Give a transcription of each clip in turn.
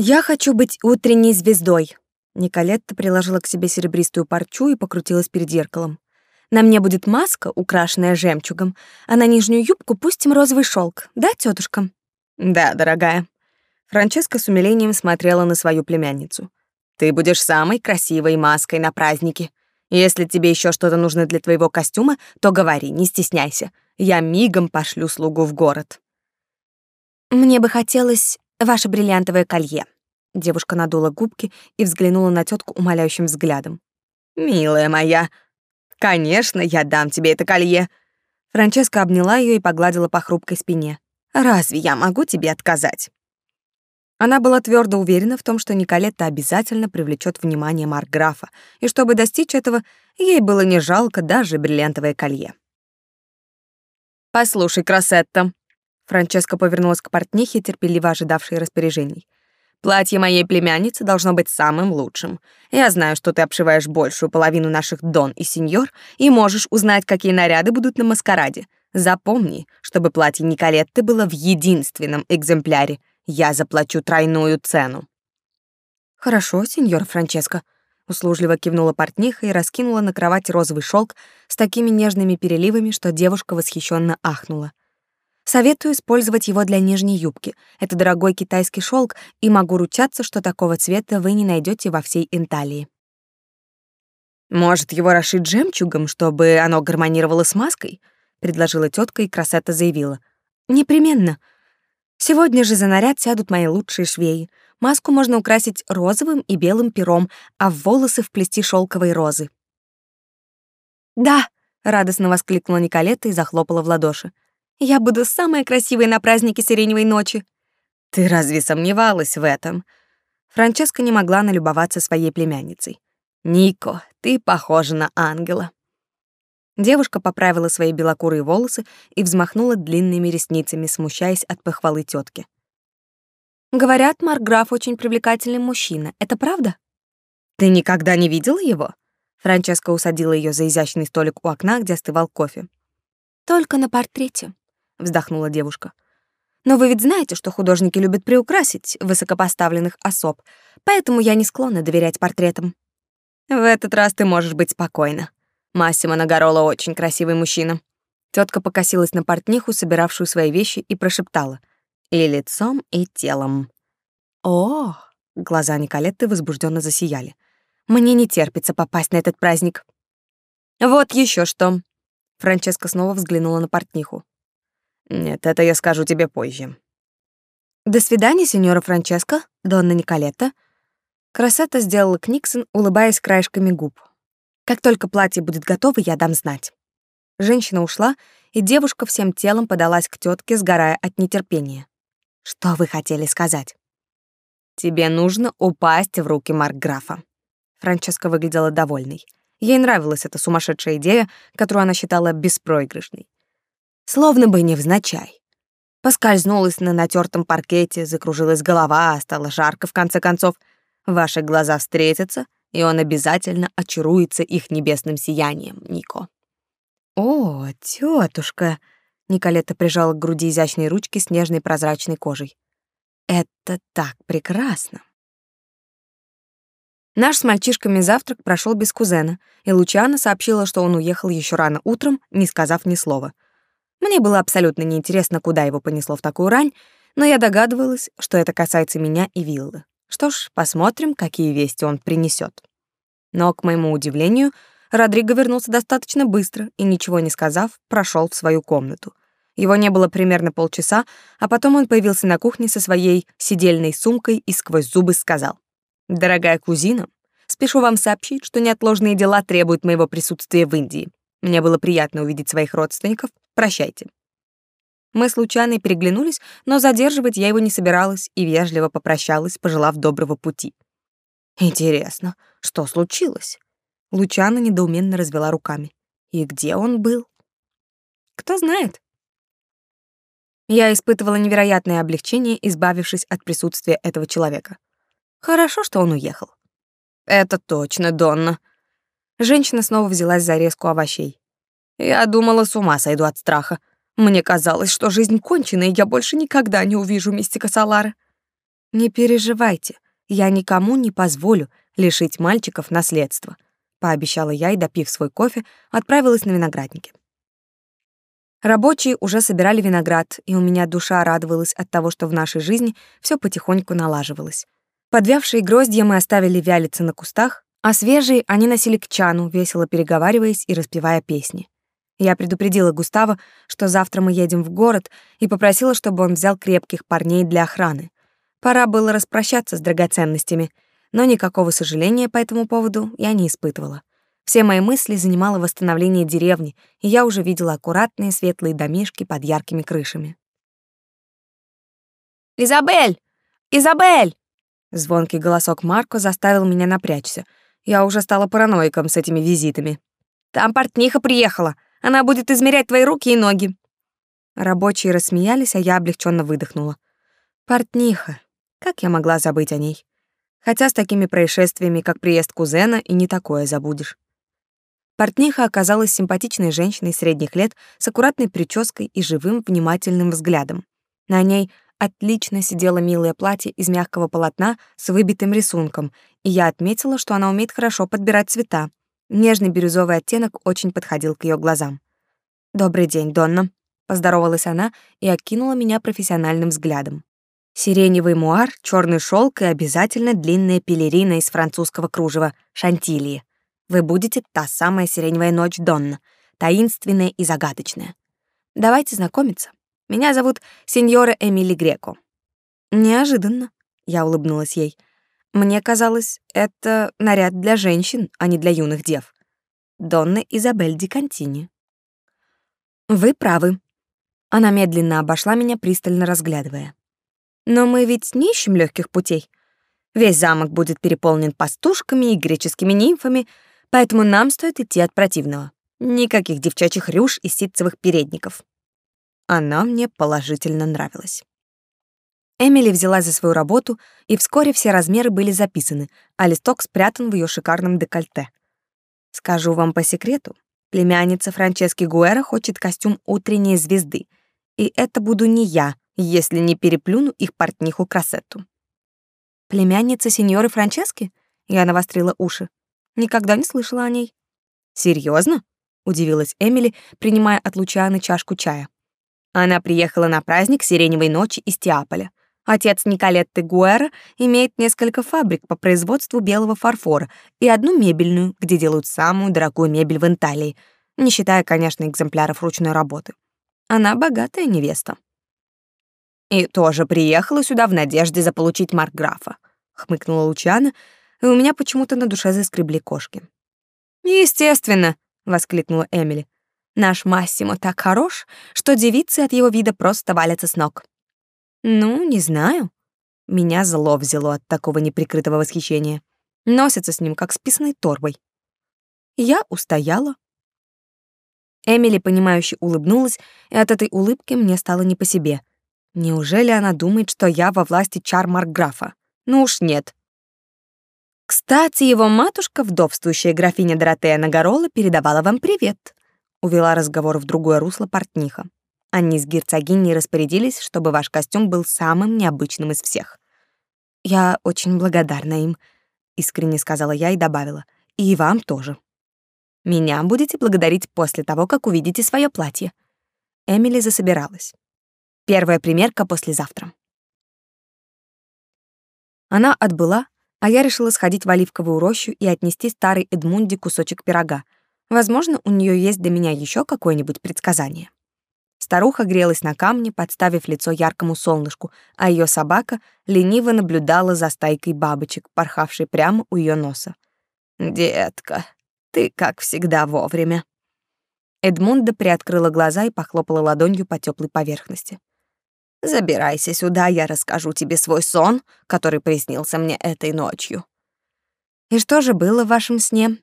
Я хочу быть утренней звездой. Николетта приложила к себе серебристую парчу и покрутилась перед зеркалом. На мне будет маска, украшенная жемчугом, а на нижнюю юбку пустим розовый шелк, да, тетушка? Да, дорогая. Франческа с умилением смотрела на свою племянницу. Ты будешь самой красивой маской на празднике. Если тебе еще что-то нужно для твоего костюма, то говори, не стесняйся. Я мигом пошлю слугу в город. Мне бы хотелось ваше бриллиантовое колье. Девушка надула губки и взглянула на тетку умоляющим взглядом. Милая моя, конечно, я дам тебе это колье. Франческа обняла ее и погладила по хрупкой спине. Разве я могу тебе отказать? Она была твердо уверена в том, что Николетта обязательно привлечет внимание Маркграфа, и чтобы достичь этого, ей было не жалко даже бриллиантовое колье. «Послушай, Красетта», — Франческа повернулась к портнихе, терпеливо ожидавшей распоряжений. «Платье моей племянницы должно быть самым лучшим. Я знаю, что ты обшиваешь большую половину наших дон и сеньор и можешь узнать, какие наряды будут на маскараде. Запомни, чтобы платье Николетты было в единственном экземпляре. Я заплачу тройную цену». «Хорошо, сеньор Франческо», услужливо кивнула портниха и раскинула на кровать розовый шелк с такими нежными переливами, что девушка восхищенно ахнула. Советую использовать его для нижней юбки. Это дорогой китайский шелк, и могу ручаться, что такого цвета вы не найдете во всей Инталии. Может, его расшить жемчугом, чтобы оно гармонировало с маской? предложила тетка, и красота заявила. Непременно. Сегодня же за наряд сядут мои лучшие швеи. Маску можно украсить розовым и белым пером, а в волосы вплести шелковые розы. «Да!» — радостно воскликнула Николета и захлопала в ладоши. «Я буду самая красивая на празднике Сиреневой ночи!» «Ты разве сомневалась в этом?» Франческа не могла налюбоваться своей племянницей. «Нико, ты похожа на ангела!» Девушка поправила свои белокурые волосы и взмахнула длинными ресницами, смущаясь от похвалы тетки. Говорят, Маркграф очень привлекательный мужчина. Это правда? Ты никогда не видела его? Франческа усадила ее за изящный столик у окна, где остывал кофе. Только на портрете, вздохнула девушка. Но вы ведь знаете, что художники любят приукрасить высокопоставленных особ, поэтому я не склонна доверять портретам. В этот раз ты можешь быть спокойна. Массимо Нагарола очень красивый мужчина. Тетка покосилась на портниху, собиравшую свои вещи, и прошептала: и лицом, и телом. О, глаза Николетты возбужденно засияли. Мне не терпится попасть на этот праздник. Вот еще что. Франческа снова взглянула на портниху. Нет, это я скажу тебе позже. До свидания, сеньора Франческа, донна Николетта. Красота сделала Книксон, улыбаясь краешками губ. Как только платье будет готово, я дам знать. Женщина ушла, и девушка всем телом подалась к тетке, сгорая от нетерпения. Что вы хотели сказать? Тебе нужно упасть в руки Маркграфа. Франческа выглядела довольной. Ей нравилась эта сумасшедшая идея, которую она считала беспроигрышной. Словно бы невзначай. Поскользнулась на натертом паркете, закружилась голова, стало жарко в конце концов. Ваши глаза встретятся, и он обязательно очаруется их небесным сиянием, Нико. О, тетушка, Николета прижала к груди изящные ручки с нежной прозрачной кожей. Это так прекрасно. Наш с мальчишками завтрак прошел без кузена, и Лучана сообщила, что он уехал еще рано утром, не сказав ни слова. Мне было абсолютно неинтересно, куда его понесло в такую рань, но я догадывалась, что это касается меня и Виллы. Что ж, посмотрим, какие вести он принесет. Но, к моему удивлению, Родриго вернулся достаточно быстро и, ничего не сказав, прошел в свою комнату. Его не было примерно полчаса, а потом он появился на кухне со своей сидельной сумкой и сквозь зубы сказал. «Дорогая кузина, спешу вам сообщить, что неотложные дела требуют моего присутствия в Индии. Мне было приятно увидеть своих родственников. Прощайте». Мы с Лучаной переглянулись, но задерживать я его не собиралась и вежливо попрощалась, пожелав доброго пути. Интересно, что случилось? Лучана недоуменно развела руками. И где он был? Кто знает. Я испытывала невероятное облегчение, избавившись от присутствия этого человека. Хорошо, что он уехал. Это точно, Донна. Женщина снова взялась за резку овощей. Я думала, с ума сойду от страха. Мне казалось, что жизнь кончена, и я больше никогда не увижу мистика Салара. Не переживайте, я никому не позволю лишить мальчиков наследства, пообещала я и, допив свой кофе, отправилась на виноградники. Рабочие уже собирали виноград, и у меня душа радовалась от того, что в нашей жизни все потихоньку налаживалось. Подвявшие гроздья мы оставили вялиться на кустах, а свежие они носили к чану, весело переговариваясь и распевая песни. Я предупредила Густава, что завтра мы едем в город, и попросила, чтобы он взял крепких парней для охраны. Пора было распрощаться с драгоценностями, но никакого сожаления по этому поводу я не испытывала. Все мои мысли занимало восстановление деревни, и я уже видела аккуратные светлые домишки под яркими крышами. «Изабель! Изабель!» Звонкий голосок Марко заставил меня напрячься. Я уже стала параноиком с этими визитами. «Там портниха приехала. Она будет измерять твои руки и ноги». Рабочие рассмеялись, а я облегченно выдохнула. «Портниха. Как я могла забыть о ней? Хотя с такими происшествиями, как приезд кузена, и не такое забудешь». Портниха оказалась симпатичной женщиной средних лет с аккуратной прической и живым, внимательным взглядом. На ней отлично сидело милое платье из мягкого полотна с выбитым рисунком, и я отметила, что она умеет хорошо подбирать цвета. Нежный бирюзовый оттенок очень подходил к ее глазам. «Добрый день, Донна», — поздоровалась она и окинула меня профессиональным взглядом. Сиреневый муар, черный шелк и обязательно длинная пелерина из французского кружева — шантилии. Вы будете та самая сиреневая ночь Донна, таинственная и загадочная. Давайте знакомиться. Меня зовут сеньора Эмили Греко. Неожиданно, я улыбнулась ей. Мне казалось, это наряд для женщин, а не для юных дев. Донна Изабель Ди Контини. Вы правы. Она медленно обошла меня, пристально разглядывая. Но мы ведь не ищем легких путей. Весь замок будет переполнен пастушками и греческими нимфами, поэтому нам стоит идти от противного. Никаких девчачьих рюш и ситцевых передников. Она мне положительно нравилась. Эмили взяла за свою работу, и вскоре все размеры были записаны, а листок спрятан в ее шикарном декольте. Скажу вам по секрету, племянница Франчески Гуэра хочет костюм утренней звезды, и это буду не я, если не переплюну их портниху Красетту. Племянница сеньоры Франчески? Я навострила уши. Никогда не слышала о ней. Серьезно? удивилась Эмили, принимая от Лучаны чашку чая. Она приехала на праздник Сиреневой ночи из Тиаполя. Отец Николетты Гуэра имеет несколько фабрик по производству белого фарфора и одну мебельную, где делают самую дорогую мебель в Италии, не считая, конечно, экземпляров ручной работы. Она богатая невеста. И тоже приехала сюда в надежде заполучить маркграфа, хмыкнула Лучана, и у меня почему-то на душе заскребли кошки. «Естественно!» — воскликнула Эмили. «Наш Массимо так хорош, что девицы от его вида просто валятся с ног». «Ну, не знаю». Меня зло взяло от такого неприкрытого восхищения. Носится с ним, как с писаной торбой. Я устояла. Эмили, понимающе улыбнулась, и от этой улыбки мне стало не по себе. Неужели она думает, что я во власти чар Маркграфа? Ну уж нет. «Кстати, его матушка, вдовствующая графиня Доротея Нагорола, передавала вам привет», — увела разговор в другое русло портниха. Они с герцогиней распорядились, чтобы ваш костюм был самым необычным из всех. «Я очень благодарна им», — искренне сказала я и добавила. «И вам тоже». «Меня будете благодарить после того, как увидите свое платье». Эмили засобиралась. Первая примерка послезавтра. Она отбыла, а я решила сходить в оливковую рощу и отнести старой Эдмунде кусочек пирога. Возможно, у нее есть для меня еще какое-нибудь предсказание. Старуха грелась на камне, подставив лицо яркому солнышку, а ее собака лениво наблюдала за стайкой бабочек, порхавшей прямо у ее носа. «Детка, ты, как всегда, вовремя». Эдмунда приоткрыла глаза и похлопала ладонью по теплой поверхности. Забирайся сюда, я расскажу тебе свой сон, который приснился мне этой ночью. И что же было в вашем сне?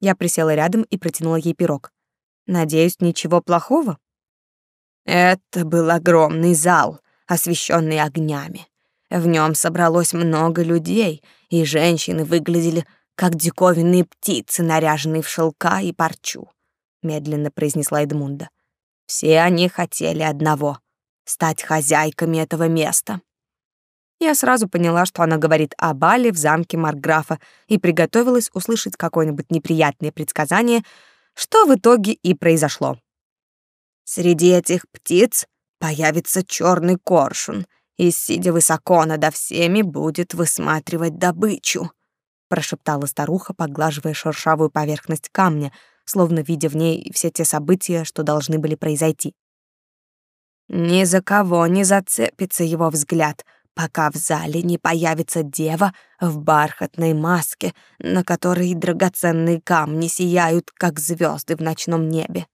Я присела рядом и протянула ей пирог. Надеюсь, ничего плохого? Это был огромный зал, освещенный огнями. В нем собралось много людей, и женщины выглядели как диковинные птицы, наряженные в шелка и парчу, медленно произнесла Эдмунда. Все они хотели одного стать хозяйками этого места. Я сразу поняла, что она говорит о бале в замке Маркграфа и приготовилась услышать какое-нибудь неприятное предсказание, что в итоге и произошло. Среди этих птиц появится черный коршун и, сидя высоко надо всеми, будет высматривать добычу, прошептала старуха, поглаживая шершавую поверхность камня, словно видя в ней все те события, что должны были произойти. Ни за кого не зацепится его взгляд, пока в зале не появится дева в бархатной маске, на которой драгоценные камни сияют, как звезды в ночном небе.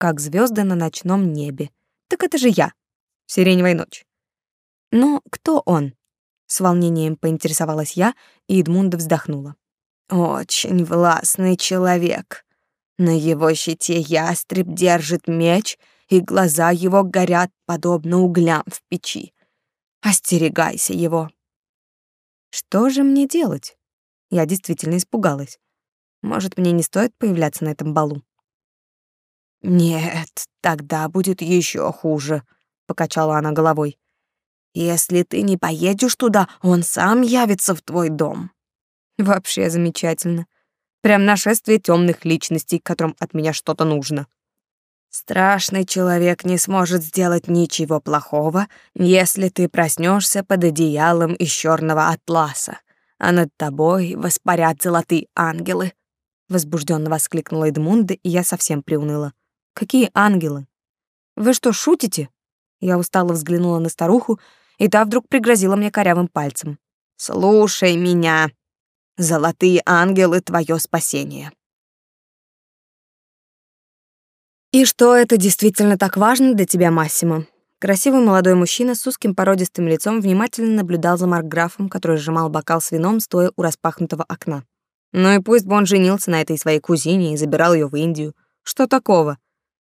Как звезды на ночном небе. Так это же я. Сиреневая ночь. Но кто он? С волнением поинтересовалась я, и Эдмунда вздохнула. Очень властный человек. На его щите ястреб держит меч, и глаза его горят подобно углям в печи. Остерегайся его. Что же мне делать? Я действительно испугалась. Может, мне не стоит появляться на этом балу? Нет, тогда будет еще хуже, покачала она головой. Если ты не поедешь туда, он сам явится в твой дом. Вообще замечательно. Прям нашествие темных личностей, которым от меня что-то нужно. Страшный человек не сможет сделать ничего плохого, если ты проснешься под одеялом из черного атласа, а над тобой воспарят золотые ангелы. Возбужденно воскликнула Эдмунда, и я совсем приуныла. Какие ангелы? Вы что, шутите? Я устало взглянула на старуху, и та вдруг пригрозила мне корявым пальцем. Слушай меня. Золотые ангелы твое спасение. И что это действительно так важно для тебя, Массимо? Красивый молодой мужчина с узким породистым лицом внимательно наблюдал за Маркграфом, который сжимал бокал с вином, стоя у распахнутого окна. Ну и пусть бы он женился на этой своей кузине и забирал ее в Индию. Что такого?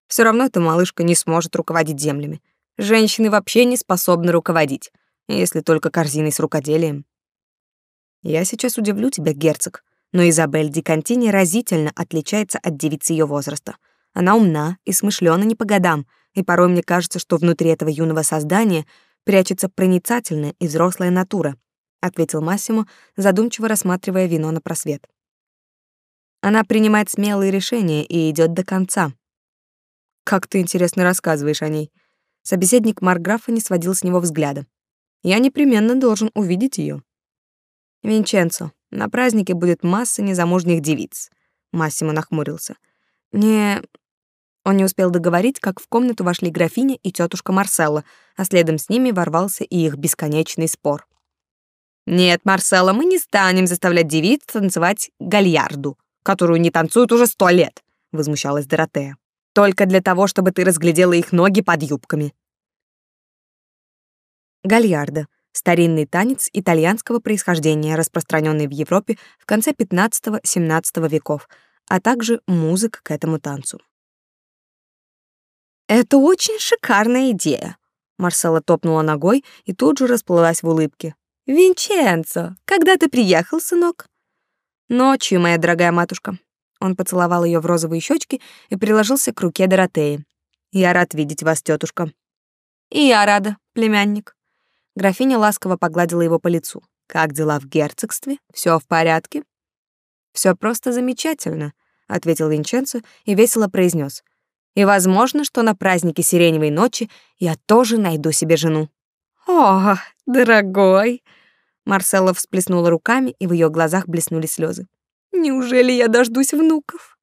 Все равно эта малышка не сможет руководить землями. Женщины вообще не способны руководить, если только корзиной с рукоделием. Я сейчас удивлю тебя, герцог, но Изабель Ди Контини разительно отличается от девицы ее возраста — она умна и смышлена не по годам, и порой мне кажется, что внутри этого юного создания прячется проницательная и взрослая натура, ответил Массимо, задумчиво рассматривая вино на просвет. Она принимает смелые решения и идет до конца. Как ты интересно рассказываешь о ней. Собеседник Марграфа не сводил с него взгляда. Я непременно должен увидеть ее. Винченцо, на празднике будет масса незамужних девиц. Массимо нахмурился. Не он не успел договорить, как в комнату вошли графиня и тетушка Марселла, а следом с ними ворвался и их бесконечный спор. «Нет, Марселла, мы не станем заставлять девиц танцевать гальярду, которую не танцуют уже сто лет», — возмущалась Доротея. «Только для того, чтобы ты разглядела их ноги под юбками». Гальярда — старинный танец итальянского происхождения, распространенный в Европе в конце 15-17 веков, а также музыка к этому танцу. Это очень шикарная идея. Марсела топнула ногой и тут же расплылась в улыбке. Винченцо, когда ты приехал, сынок? Ночью, моя дорогая матушка. Он поцеловал ее в розовые щечки и приложился к руке Доротеи. Я рад видеть вас, тетушка. И я рада, племянник. Графиня ласково погладила его по лицу. Как дела в герцогстве? Все в порядке? Все просто замечательно, ответил Винченцо и весело произнес: и возможно, что на празднике Сиреневой ночи я тоже найду себе жену. О, дорогой, Марселла всплеснула руками, и в ее глазах блеснули слезы. Неужели я дождусь внуков?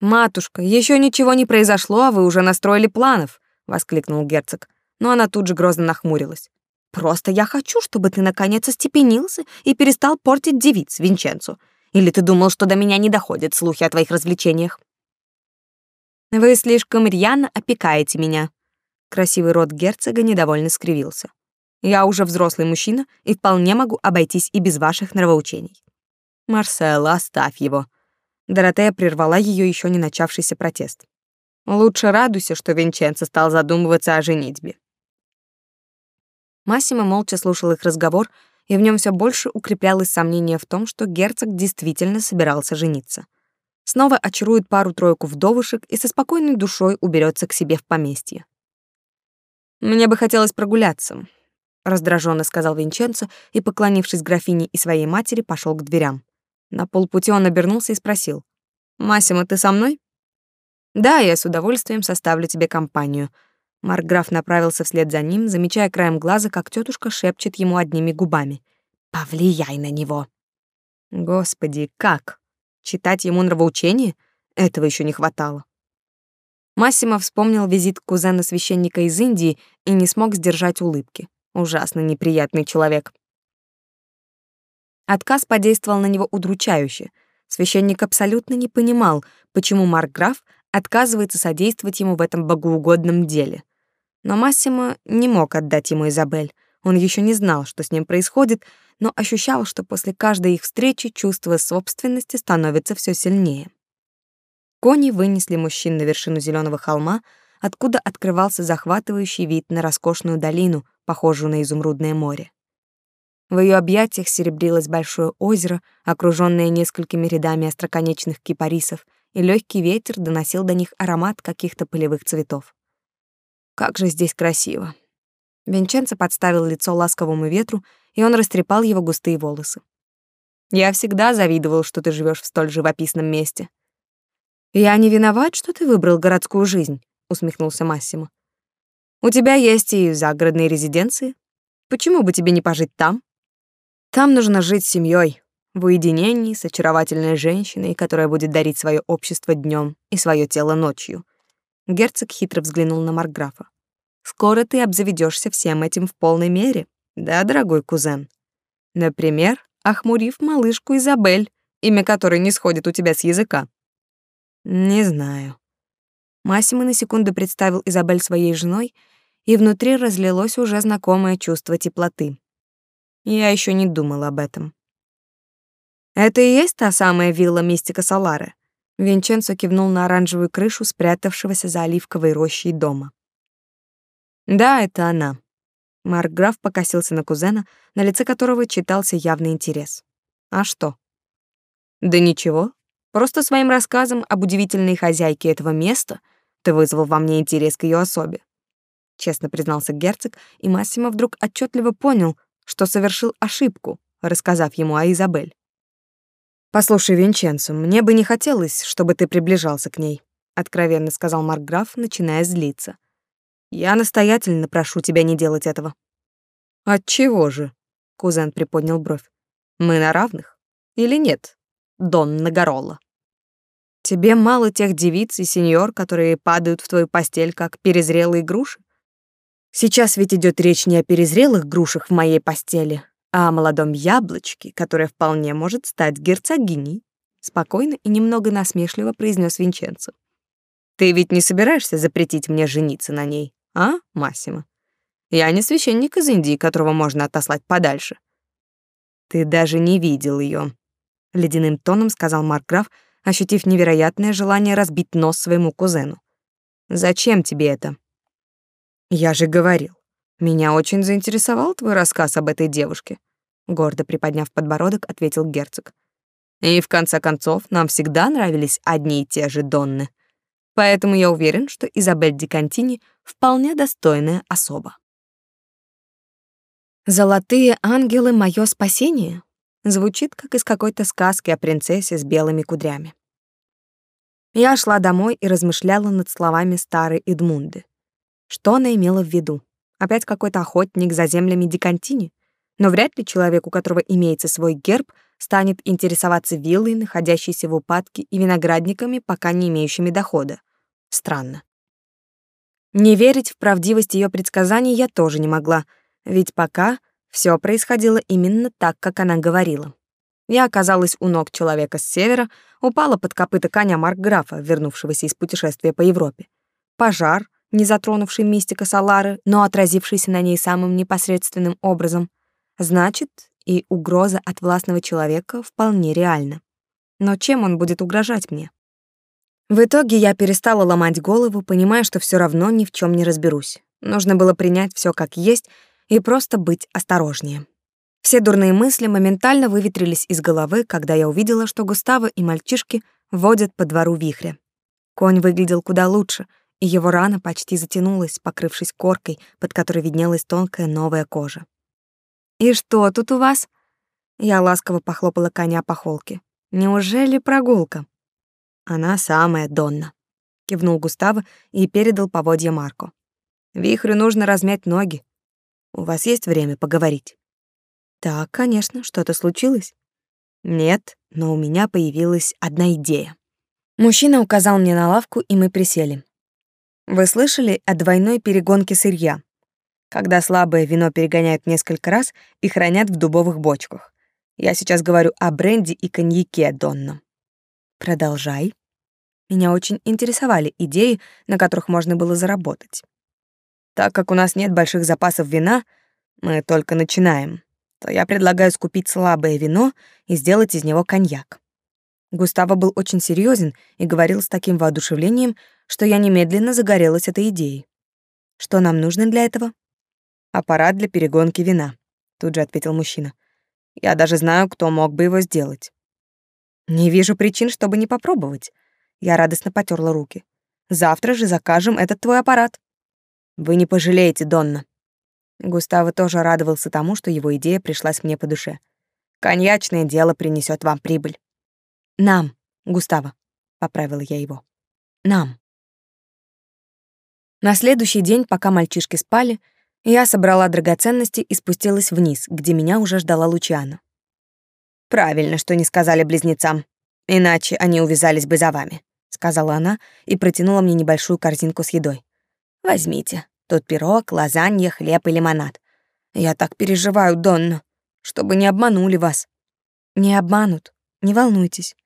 Матушка, еще ничего не произошло, а вы уже настроили планов, воскликнул герцог. Но она тут же грозно нахмурилась. Просто я хочу, чтобы ты наконец остепенился и перестал портить девиц Винченцу. Или ты думал, что до меня не доходят слухи о твоих развлечениях? Вы слишком рьяно опекаете меня. Красивый рот герцога недовольно скривился. Я уже взрослый мужчина и вполне могу обойтись и без ваших нравоучений. Марселла, оставь его. Доротея прервала ее еще не начавшийся протест. Лучше радуйся, что Винченцо стал задумываться о женитьбе. Массимо молча слушал их разговор, и в нем все больше укреплялось сомнение в том, что герцог действительно собирался жениться снова очарует пару-тройку вдовушек и со спокойной душой уберется к себе в поместье. Мне бы хотелось прогуляться. раздраженно сказал Винченцо и, поклонившись графине и своей матери, пошел к дверям. На полпути он обернулся и спросил: "Массимо, ты со мной?" "Да, я с удовольствием составлю тебе компанию." Маркграф направился вслед за ним, замечая краем глаза, как тетушка шепчет ему одними губами: "Повлияй на него". Господи, как? Читать ему нравоучение? Этого еще не хватало. Массимо вспомнил визит кузена священника из Индии и не смог сдержать улыбки. Ужасно неприятный человек. Отказ подействовал на него удручающе. Священник абсолютно не понимал, почему Маркграф отказывается содействовать ему в этом богоугодном деле. Но Массимо не мог отдать ему Изабель. Он еще не знал, что с ним происходит, но ощущал, что после каждой их встречи чувство собственности становится все сильнее. Кони вынесли мужчин на вершину зеленого холма, откуда открывался захватывающий вид на роскошную долину, похожую на изумрудное море. В ее объятиях серебрилось большое озеро, окруженное несколькими рядами остроконечных кипарисов, и легкий ветер доносил до них аромат каких-то полевых цветов. Как же здесь красиво. Винченцо подставил лицо ласковому ветру, и он растрепал его густые волосы. Я всегда завидовал, что ты живешь в столь живописном месте. «Я не виноват, что ты выбрал городскую жизнь», — усмехнулся Массимо. «У тебя есть и загородные резиденции. Почему бы тебе не пожить там? Там нужно жить с семьей, в уединении с очаровательной женщиной, которая будет дарить свое общество днем и свое тело ночью». Герцог хитро взглянул на Маркграфа. «Скоро ты обзаведешься всем этим в полной мере, да, дорогой кузен? Например, охмурив малышку Изабель, имя которой не сходит у тебя с языка. Не знаю. Массимо на секунду представил Изабель своей женой, и внутри разлилось уже знакомое чувство теплоты. Я еще не думал об этом. Это и есть та самая вилла Мистика Солары. Винченцо кивнул на оранжевую крышу спрятавшегося за оливковой рощей дома. Да, это она. Маркграф покосился на кузена, на лице которого читался явный интерес. А что? Да ничего, Просто своим рассказом об удивительной хозяйке этого места ты вызвал во мне интерес к ее особе. Честно признался герцог, и Массимо вдруг отчетливо понял, что совершил ошибку, рассказав ему о Изабель. «Послушай, Винченцо, мне бы не хотелось, чтобы ты приближался к ней», откровенно сказал Маркграф, начиная злиться. «Я настоятельно прошу тебя не делать этого». «Отчего же?» — кузен приподнял бровь. «Мы на равных? Или нет, Дон Нагарола?» Тебе мало тех девиц и сеньор, которые падают в твою постель, как перезрелые груши? Сейчас ведь идет речь не о перезрелых грушах в моей постели, а о молодом яблочке, которое вполне может стать герцогиней, спокойно и немного насмешливо произнес Винченцо. Ты ведь не собираешься запретить мне жениться на ней, а, Массимо? Я не священник из Индии, которого можно отослать подальше. Ты даже не видел ее, ледяным тоном сказал Маркграф, ощутив невероятное желание разбить нос своему кузену. «Зачем тебе это?» «Я же говорил. Меня очень заинтересовал твой рассказ об этой девушке», гордо приподняв подбородок, ответил герцог. «И в конце концов, нам всегда нравились одни и те же Донны. Поэтому я уверен, что Изабель Ди Кантини вполне достойная особа». «Золотые ангелы — мое спасение», Звучит, как из какой-то сказки о принцессе с белыми кудрями. Я шла домой и размышляла над словами старой Эдмунды. Что она имела в виду? Опять какой-то охотник за землями Дикантини? Но вряд ли человек, у которого имеется свой герб, станет интересоваться виллой, находящейся в упадке, и виноградниками, пока не имеющими дохода. Странно. Не верить в правдивость ее предсказаний я тоже не могла, ведь пока все происходило именно так, как она говорила. Я оказалась у ног человека с севера, упала под копыта коня Маркграфа, вернувшегося из путешествия по Европе. Пожар, не затронувший мистика Салары, но отразившийся на ней самым непосредственным образом. Значит, и угроза от властного человека вполне реальна. Но чем он будет угрожать мне? В итоге я перестала ломать голову, понимая, что все равно ни в чем не разберусь. Нужно было принять все как есть и просто быть осторожнее. Все дурные мысли моментально выветрились из головы, когда я увидела, что Густаво и мальчишки водят по двору вихря. Конь выглядел куда лучше, его рана почти затянулась, покрывшись коркой, под которой виднелась тонкая новая кожа. И что тут у вас? Я ласково похлопала коня по холке. Неужели прогулка? Она самая Донна, кивнул Густаво и передал поводья Марко. Вихрю нужно размять ноги. У вас есть время поговорить? Так, конечно, что-то случилось? Нет, но у меня появилась одна идея. Мужчина указал мне на лавку, и мы присели. Вы слышали о двойной перегонке сырья? Когда слабое вино перегоняют несколько раз и хранят в дубовых бочках. Я сейчас говорю о бренде и коньяке, Донна. Продолжай. Меня очень интересовали идеи, на которых можно было заработать. Так как у нас нет больших запасов вина, мы только начинаем, то я предлагаю скупить слабое вино и сделать из него коньяк. Густаво был очень серьезен и говорил с таким воодушевлением, что я немедленно загорелась этой идеей. Что нам нужно для этого? Аппарат для перегонки вина, тут же ответил мужчина. Я даже знаю, кто мог бы его сделать. Не вижу причин, чтобы не попробовать. Я радостно потёрла руки. Завтра же закажем этот твой аппарат. Вы не пожалеете, Донна. Густаво тоже радовался тому, что его идея пришлась мне по душе. Коньячное дело принесет вам прибыль. Нам, Густаво, поправила я его. Нам. На следующий день, пока мальчишки спали, я собрала драгоценности и спустилась вниз, где меня уже ждала Лучиана. Правильно, что не сказали близнецам, иначе они увязались бы за вами, сказала она и протянула мне небольшую корзинку с едой. Возьмите. Тут пирог, лазанья, хлеб и лимонад. Я так переживаю, Донна, чтобы не обманули вас. Не обманут, не волнуйтесь.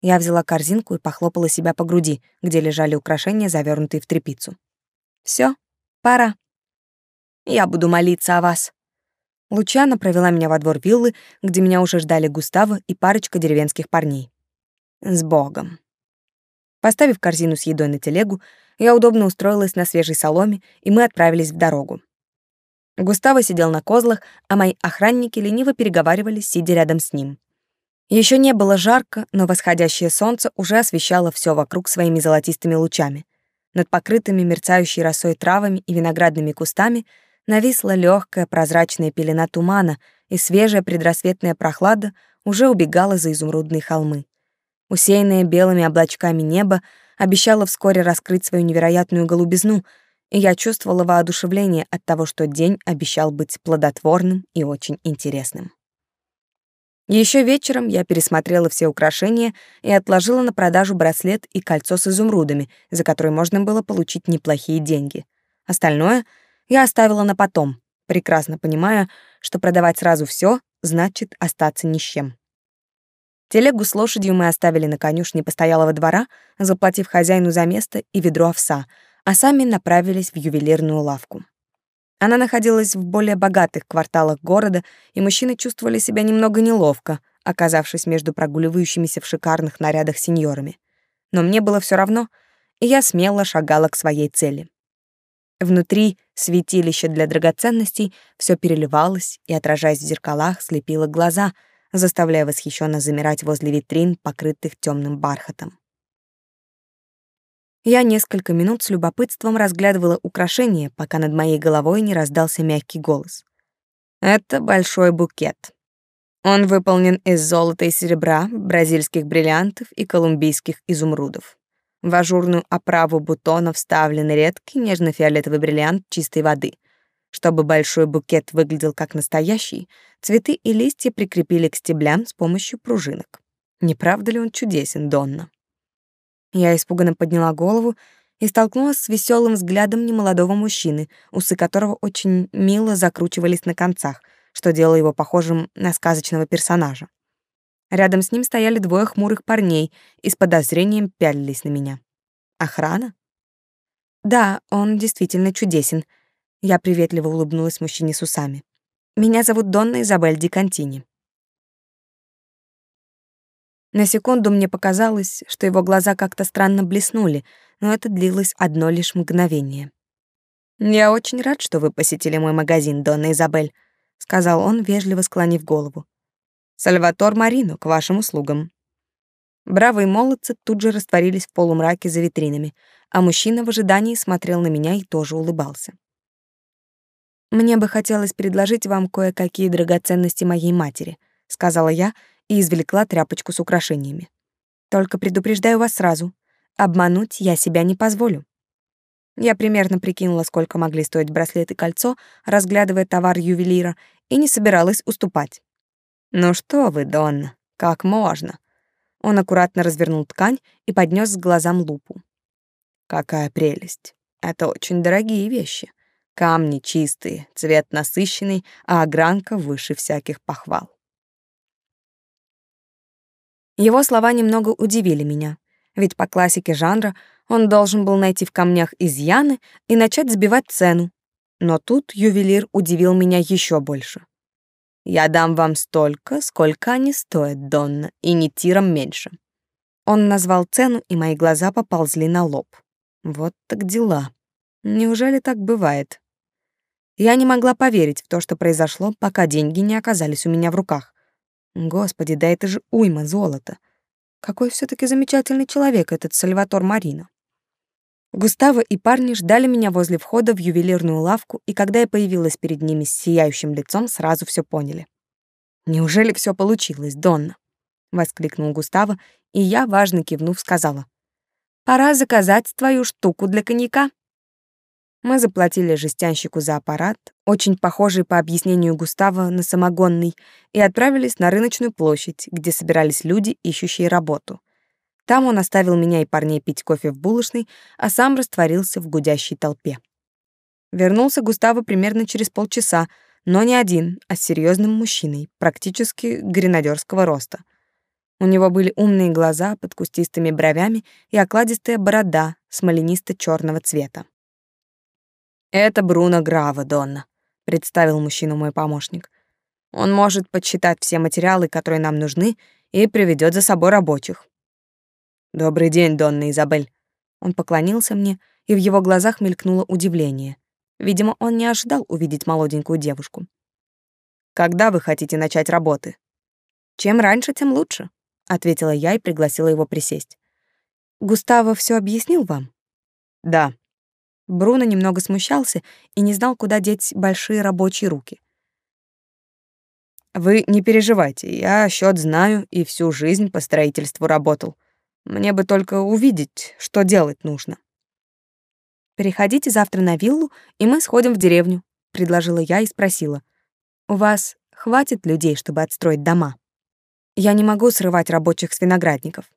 Я взяла корзинку и похлопала себя по груди, где лежали украшения, завернутые в тряпицу. Все, пора. Я буду молиться о вас. Лучана провела меня во двор виллы, где меня уже ждали Густаво и парочка деревенских парней. С Богом. Поставив корзину с едой на телегу, я удобно устроилась на свежей соломе, и мы отправились в дорогу. Густаво сидел на козлах, а мои охранники лениво переговаривались, сидя рядом с ним. Еще не было жарко, но восходящее солнце уже освещало все вокруг своими золотистыми лучами. Над покрытыми мерцающей росой травами и виноградными кустами нависла легкая прозрачная пелена тумана, и свежая предрассветная прохлада уже убегала за изумрудные холмы. Усеянное белыми облачками небо обещало вскоре раскрыть свою невероятную голубизну, и я чувствовала воодушевление от того, что день обещал быть плодотворным и очень интересным. Еще вечером я пересмотрела все украшения и отложила на продажу браслет и кольцо с изумрудами, за которые можно было получить неплохие деньги. Остальное я оставила на потом, прекрасно понимая, что продавать сразу все значит остаться ни с чем. Телегу с лошадью мы оставили на конюшне постоялого двора, заплатив хозяину за место и ведро овса, а сами направились в ювелирную лавку. Она находилась в более богатых кварталах города, и мужчины чувствовали себя немного неловко, оказавшись между прогуливающимися в шикарных нарядах сеньорами. Но мне было все равно, и я смело шагала к своей цели. Внутри святилища для драгоценностей все переливалось и, отражаясь в зеркалах, слепило глаза, заставляя восхищенно замирать возле витрин, покрытых темным бархатом. Я несколько минут с любопытством разглядывала украшения, пока над моей головой не раздался мягкий голос. Это большой букет. Он выполнен из золота и серебра, бразильских бриллиантов и колумбийских изумрудов. В ажурную оправу бутонов вставлен редкий нежно-фиолетовый бриллиант чистой воды. Чтобы большой букет выглядел как настоящий, цветы и листья прикрепили к стеблям с помощью пружинок. Не правда ли он чудесен, Донна? Я испуганно подняла голову и столкнулась с веселым взглядом немолодого мужчины, усы которого очень мило закручивались на концах, что делало его похожим на сказочного персонажа. Рядом с ним стояли двое хмурых парней и с подозрением пялились на меня. Охрана? Да, он действительно чудесен. Я приветливо улыбнулась мужчине с усами. Меня зовут Донна Изабель Ди Контини. На секунду мне показалось, что его глаза как-то странно блеснули, но это длилось одно лишь мгновение. «Я очень рад, что вы посетили мой магазин, Донна Изабель», — сказал он, вежливо склонив голову. «Сальватор Марино, к вашим услугам». Бравые молодцы тут же растворились в полумраке за витринами, а мужчина в ожидании смотрел на меня и тоже улыбался. Мне бы хотелось предложить вам кое-какие драгоценности моей матери, сказала я и извлекла тряпочку с украшениями. Только предупреждаю вас сразу, обмануть я себя не позволю. Я примерно прикинула, сколько могли стоить браслет и кольцо, разглядывая товар ювелира, и не собиралась уступать. «Ну что вы, Донна, как можно?» Он аккуратно развернул ткань и поднес к глазам лупу. «Какая прелесть! Это очень дорогие вещи. Камни чистые, цвет насыщенный, а огранка выше всяких похвал». Его слова немного удивили меня, ведь по классике жанра он должен был найти в камнях изъяны и начать сбивать цену. Но тут ювелир удивил меня еще больше. «Я дам вам столько, сколько они стоят, Донна, и не тиром меньше». Он назвал цену, и мои глаза поползли на лоб. Вот так дела. Неужели так бывает? Я не могла поверить в то, что произошло, пока деньги не оказались у меня в руках. Господи, да это же уйма золота. Какой все таки замечательный человек этот Сальватор Марино. Густаво и парни ждали меня возле входа в ювелирную лавку, и когда я появилась перед ними с сияющим лицом, сразу все поняли. «Неужели все получилось, Донна?» — воскликнул Густаво, и я, важно кивнув, сказала. «Пора заказать твою штуку для коньяка». Мы заплатили жестянщику за аппарат, очень похожий по объяснению Густава на самогонный, и отправились на рыночную площадь, где собирались люди, ищущие работу. Там он оставил меня и парней пить кофе в булочной, а сам растворился в гудящей толпе. Вернулся Густаво примерно через полчаса, но не один, а с серьезным мужчиной, практически гренадерского роста. У него были умные глаза под кустистыми бровями и окладистая борода смоленисто черного цвета. «Это Бруно Грава, Донна», — представил мужчину мой помощник. «Он может подсчитать все материалы, которые нам нужны, и приведет за собой рабочих. «Добрый день, Донна Изабель». Он поклонился мне, и в его глазах мелькнуло удивление. Видимо, он не ожидал увидеть молоденькую девушку. «Когда вы хотите начать работы?» «Чем раньше, тем лучше», — ответила я и пригласила его присесть. «Густаво все объяснил вам?» «Да». Бруно немного смущался и не знал, куда деть большие рабочие руки. «Вы не переживайте, я счет знаю и всю жизнь по строительству работал. Мне бы только увидеть, что делать нужно. Переходите завтра на виллу, и мы сходим в деревню, предложила я и спросила: "У вас хватит людей, чтобы отстроить дома? Я не могу срывать рабочих с виноградников".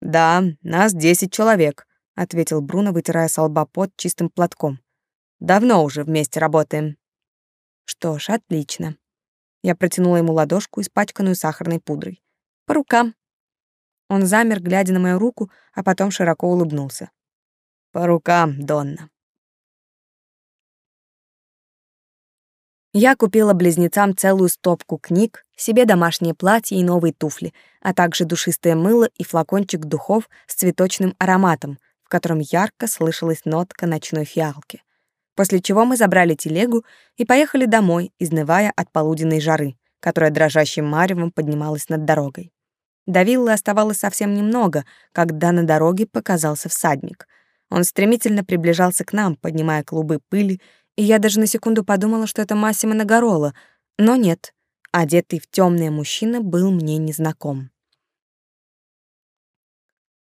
"Да, нас десять человек", ответил Бруно, вытирая с лба пот чистым платком. "Давно уже вместе работаем". Что ж, отлично. Я протянула ему ладошку, испачканную сахарной пудрой. По рукам. Он замер, глядя на мою руку, а потом широко улыбнулся. «По рукам, Донна». Я купила близнецам целую стопку книг, себе домашнее платье и новые туфли, а также душистое мыло и флакончик духов с цветочным ароматом, в котором ярко слышалась нотка ночной фиалки. После чего мы забрали телегу и поехали домой, изнывая от полуденной жары, которая дрожащим маревом поднималась над дорогой. До виллы оставалось совсем немного, когда на дороге показался всадник. Он стремительно приближался к нам, поднимая клубы пыли, и я даже на секунду подумала, что это Массимо Нагорола, но нет, одетый в темное мужчина был мне незнаком.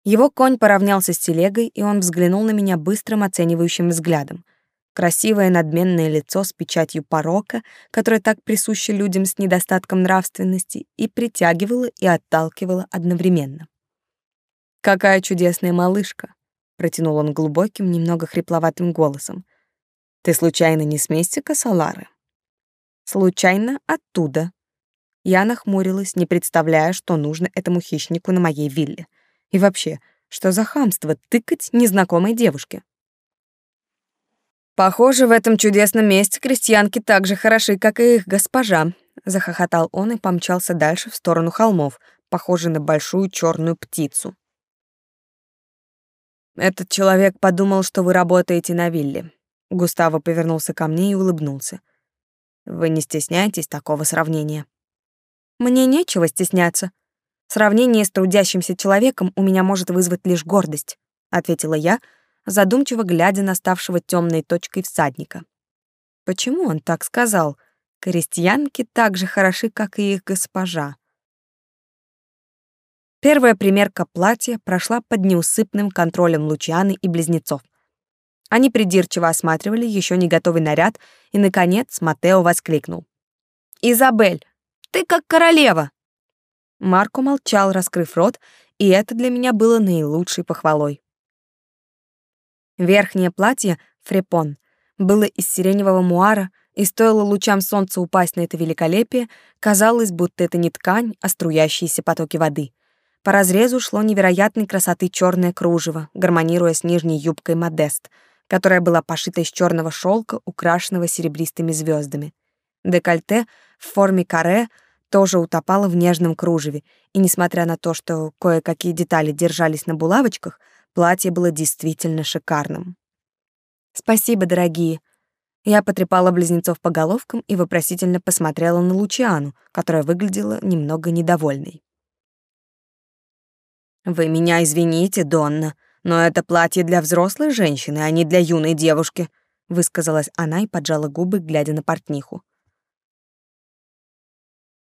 Его конь поравнялся с телегой, и он взглянул на меня быстрым оценивающим взглядом красивое надменное лицо с печатью порока, которое так присуще людям с недостатком нравственности, и притягивало и отталкивало одновременно. «Какая чудесная малышка!» — протянул он глубоким, немного хрипловатым голосом. «Ты случайно не с Местика, Салары?» «Случайно оттуда». Я нахмурилась, не представляя, что нужно этому хищнику на моей вилле. И вообще, что за хамство тыкать незнакомой девушке? Похоже, в этом чудесном месте крестьянки так же хороши, как и их госпожа, захохотал он и помчался дальше в сторону холмов, похожий на большую черную птицу. Этот человек подумал, что вы работаете на вилле. Густаво повернулся ко мне и улыбнулся. Вы не стесняетесь такого сравнения? Мне нечего стесняться. Сравнение с трудящимся человеком у меня может вызвать лишь гордость, ответила я, задумчиво глядя на ставшего темной точкой всадника. Почему он так сказал? Крестьянки так же хороши, как и их госпожа. Первая примерка платья прошла под неусыпным контролем Лучианы и близнецов. Они придирчиво осматривали еще не готовый наряд, и, наконец, Матео воскликнул. «Изабель, ты как королева!» Марко молчал, раскрыв рот, и это для меня было наилучшей похвалой. Верхнее платье, фрепон, было из сиреневого муара, и стоило лучам солнца упасть на это великолепие, казалось, будто это не ткань, а струящиеся потоки воды. По разрезу шло невероятной красоты черное кружево, гармонируя с нижней юбкой модест, которая была пошита из черного шелка, украшенного серебристыми звездами. Декольте в форме каре тоже утопало в нежном кружеве, и несмотря на то, что кое-какие детали держались на булавочках, платье было действительно шикарным. «Спасибо, дорогие», я потрепала близнецов по головкам и вопросительно посмотрела на Лучиану, которая выглядела немного недовольной. «Вы меня извините, Донна, но это платье для взрослой женщины, а не для юной девушки», высказалась она и поджала губы, глядя на портниху.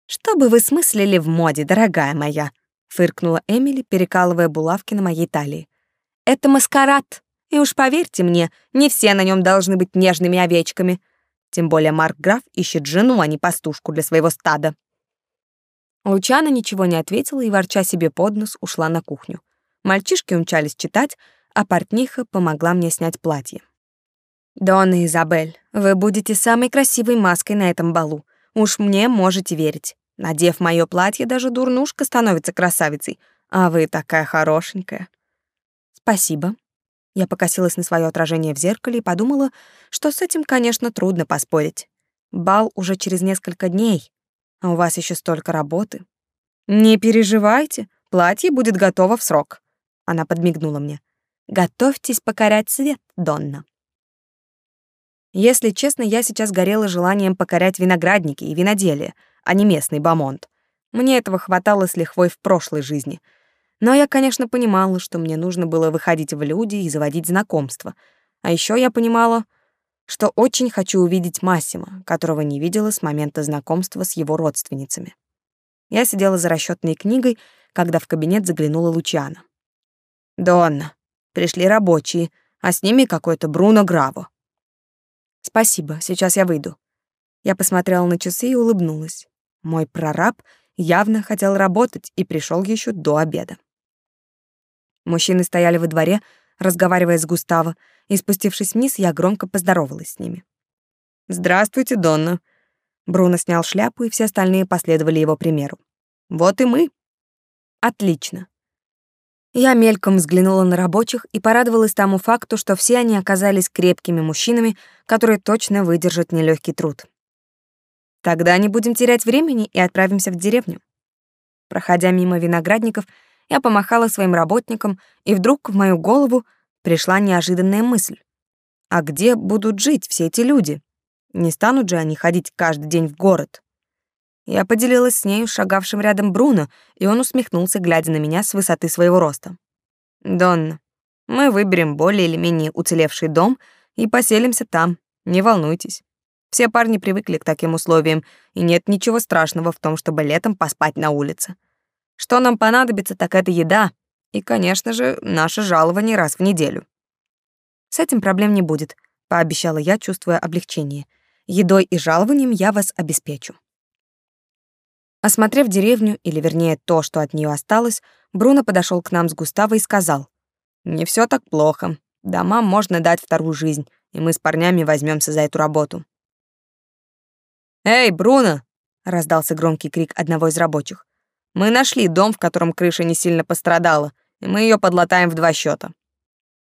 «Что бы вы смыслили в моде, дорогая моя?» фыркнула Эмили, перекалывая булавки на моей талии. «Это маскарад, и уж поверьте мне, не все на нем должны быть нежными овечками. Тем более Марк Граф ищет жену, а не пастушку для своего стада». Лучана ничего не ответила и, ворча себе под нос, ушла на кухню. Мальчишки умчались читать, а портниха помогла мне снять платье. «Донна Изабель, вы будете самой красивой маской на этом балу. Уж мне можете верить. Надев моё платье, даже дурнушка становится красавицей, а вы такая хорошенькая». «Спасибо». Я покосилась на своё отражение в зеркале и подумала, что с этим, конечно, трудно поспорить. Бал уже через несколько дней, а у вас еще столько работы. Не переживайте, платье будет готово в срок. Она подмигнула мне. Готовьтесь покорять свет, Донна. Если честно, я сейчас горела желанием покорять виноградники и виноделие, а не местный бамонт. Мне этого хватало с лихвой в прошлой жизни. Но я, конечно, понимала, что мне нужно было выходить в люди и заводить знакомства. А еще я понимала, что очень хочу увидеть Массима, которого не видела с момента знакомства с его родственницами. Я сидела за расчетной книгой, когда в кабинет заглянула Лучана. «Донна, пришли рабочие, а с ними какой-то Бруно Граво». «Спасибо, сейчас я выйду». Я посмотрела на часы и улыбнулась. Мой прораб явно хотел работать и пришел еще до обеда. Мужчины стояли во дворе, разговаривая с Густаво, и спустившись вниз, я громко поздоровалась с ними. «Здравствуйте, Донна». Бруно снял шляпу, и все остальные последовали его примеру. «Вот и мы». «Отлично». Я мельком взглянула на рабочих и порадовалась тому факту, что все они оказались крепкими мужчинами, которые точно выдержат нелегкий труд. Тогда не будем терять времени и отправимся в деревню. Проходя мимо виноградников, я помахала своим работникам, и вдруг в мою голову пришла неожиданная мысль. А где будут жить все эти люди? Не станут же они ходить каждый день в город. Я поделилась с нею шагавшим рядом Бруно, и он усмехнулся, глядя на меня с высоты своего роста. «Донна, мы выберем более или менее уцелевший дом и поселимся там, не волнуйтесь. Все парни привыкли к таким условиям, и нет ничего страшного в том, чтобы летом поспать на улице. Что нам понадобится, так это еда, и, конечно же, наше жалование раз в неделю. С этим проблем не будет, пообещала я, чувствуя облегчение. Едой и жалованием я вас обеспечу. Осмотрев деревню, или вернее то, что от нее осталось, Бруно подошел к нам с Густаво и сказал: "Не все так плохо. Домам можно дать вторую жизнь, и мы с парнями возьмемся за эту работу". "Эй, Бруно!" раздался громкий крик одного из рабочих. Мы нашли дом, в котором крыша не сильно пострадала, и мы ее подлатаем в два счета.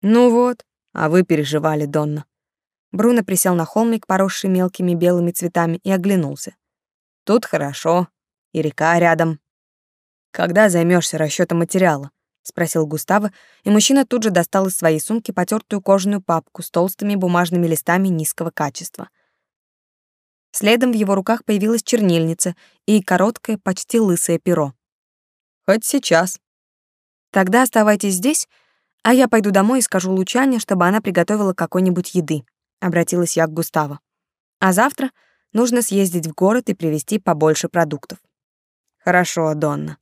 Ну вот, а вы переживали, Донна. Бруно присел на холмик, поросший мелкими белыми цветами, и оглянулся. Тут хорошо, и река рядом. Когда займешься расчетом материала? спросил Густаво, и мужчина тут же достал из своей сумки потертую кожаную папку с толстыми бумажными листами низкого качества. Следом в его руках появилась чернильница и короткое, почти лысое перо. «Хоть сейчас». «Тогда оставайтесь здесь, а я пойду домой и скажу Лучане, чтобы она приготовила какой-нибудь еды», — обратилась я к Густаво. А завтра нужно съездить в город и привезти побольше продуктов. Хорошо, Донна.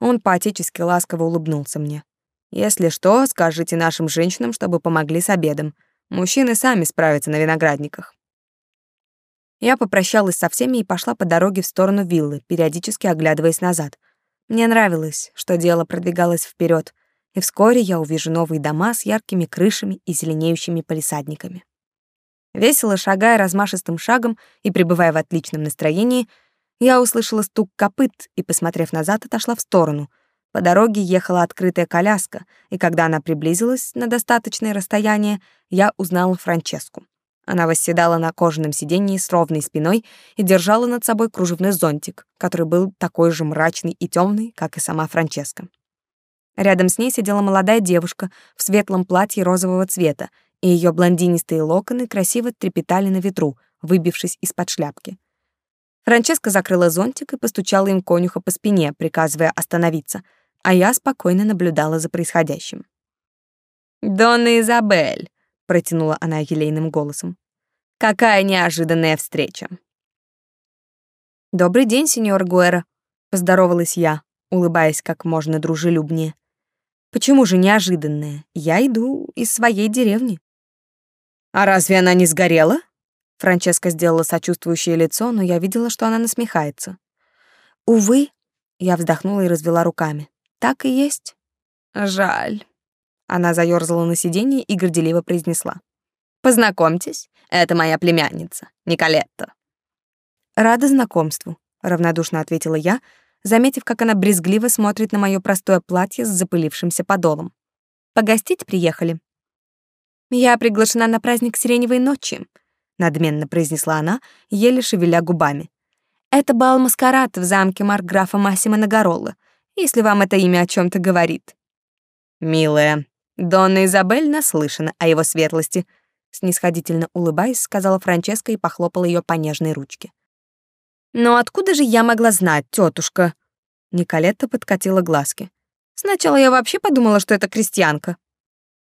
Он поотечески ласково улыбнулся мне. Если что, скажите нашим женщинам, чтобы помогли с обедом. Мужчины сами справятся на виноградниках. Я попрощалась со всеми и пошла по дороге в сторону виллы, периодически оглядываясь назад. Мне нравилось, что дело продвигалось вперед, и вскоре я увижу новые дома с яркими крышами и зеленеющими палисадниками. Весело шагая размашистым шагом и пребывая в отличном настроении, я услышала стук копыт и, посмотрев назад, отошла в сторону. По дороге ехала открытая коляска, и когда она приблизилась на достаточное расстояние, я узнала Франческу. Она восседала на кожаном сиденье с ровной спиной и держала над собой кружевной зонтик, который был такой же мрачный и темный, как и сама Франческа. Рядом с ней сидела молодая девушка в светлом платье розового цвета, и ее блондинистые локоны красиво трепетали на ветру, выбившись из-под шляпки. Франческа закрыла зонтик и постучала им конюха по спине, приказывая остановиться, а я спокойно наблюдала за происходящим. «Донна Изабель!» протянула она елейным голосом. Какая неожиданная встреча. Добрый день, сеньор Гуэра, поздоровалась я, улыбаясь как можно дружелюбнее. Почему же неожиданная? Я иду из своей деревни. А разве она не сгорела? Франческа сделала сочувствующее лицо, но я видела, что она насмехается. Увы, я вздохнула и развела руками. Так и есть. Жаль. Она заёрзала на сиденье и горделиво произнесла. «Познакомьтесь, это моя племянница, Николетта». «Рада знакомству», — равнодушно ответила я, заметив, как она брезгливо смотрит на моё простое платье с запылившимся подолом. «Погостить приехали?» «Я приглашена на праздник Сиреневой ночи», — надменно произнесла она, еле шевеля губами. «Это бал-маскарад в замке маркграфа Массима Нагаролла, если вам это имя о чем то говорит». «Милая, Донна Изабель наслышана о его светлости, снисходительно улыбаясь, сказала Франческа и похлопала ее по нежной ручке. Но откуда же я могла знать, тетушка? Николетта подкатила глазки. Сначала я вообще подумала, что это крестьянка.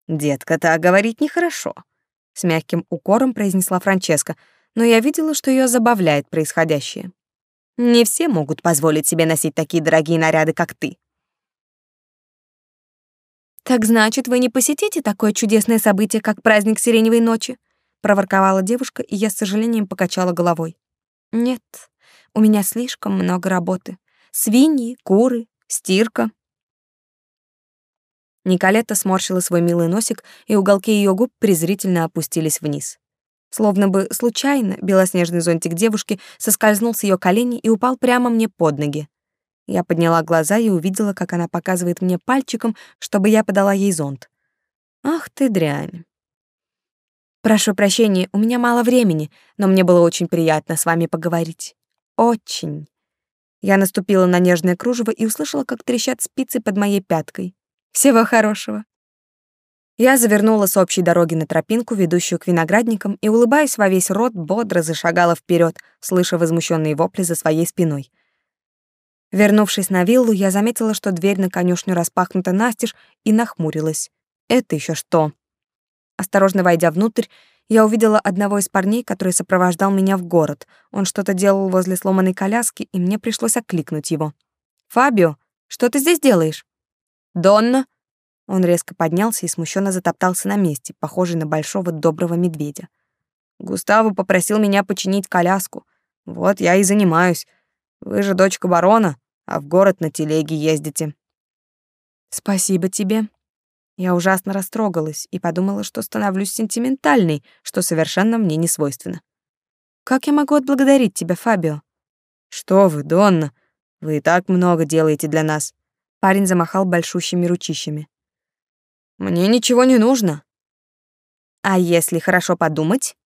Детка, так говорить нехорошо, с мягким укором произнесла Франческа, но я видела, что ее забавляет происходящее. Не все могут позволить себе носить такие дорогие наряды, как ты. «Так значит, вы не посетите такое чудесное событие, как праздник Сиреневой ночи?» — проворковала девушка, и я с сожалением покачала головой. «Нет, у меня слишком много работы. Свиньи, куры, стирка». Николетта сморщила свой милый носик, и уголки ее губ презрительно опустились вниз. Словно бы случайно белоснежный зонтик девушки соскользнул с ее коленей и упал прямо мне под ноги. Я подняла глаза и увидела, как она показывает мне пальчиком, чтобы я подала ей зонт. Ах ты дрянь. Прошу прощения, у меня мало времени, но мне было очень приятно с вами поговорить. Очень. Я наступила на нежное кружево и услышала, как трещат спицы под моей пяткой. Всего хорошего. Я завернула с общей дороги на тропинку, ведущую к виноградникам, и, улыбаясь во весь рот, бодро зашагала вперед, слыша возмущенные вопли за своей спиной — Вернувшись на виллу, я заметила, что дверь на конюшню распахнута настежь, и нахмурилась. Это еще что? Осторожно войдя внутрь, я увидела одного из парней, который сопровождал меня в город. Он что-то делал возле сломанной коляски, и мне пришлось окликнуть его. «Фабио, что ты здесь делаешь?» «Донна!» Он резко поднялся и смущенно затоптался на месте, похожий на большого доброго медведя. «Густаво попросил меня починить коляску. Вот я и занимаюсь. Вы же дочка барона, а в город на телеге ездите. Спасибо тебе. Я ужасно растрогалась и подумала, что становлюсь сентиментальной, что совершенно мне не свойственно. Как я могу отблагодарить тебя, Фабио? Что вы, Донна, вы и так много делаете для нас. Парень замахал большущими ручищами. Мне ничего не нужно. А если хорошо подумать?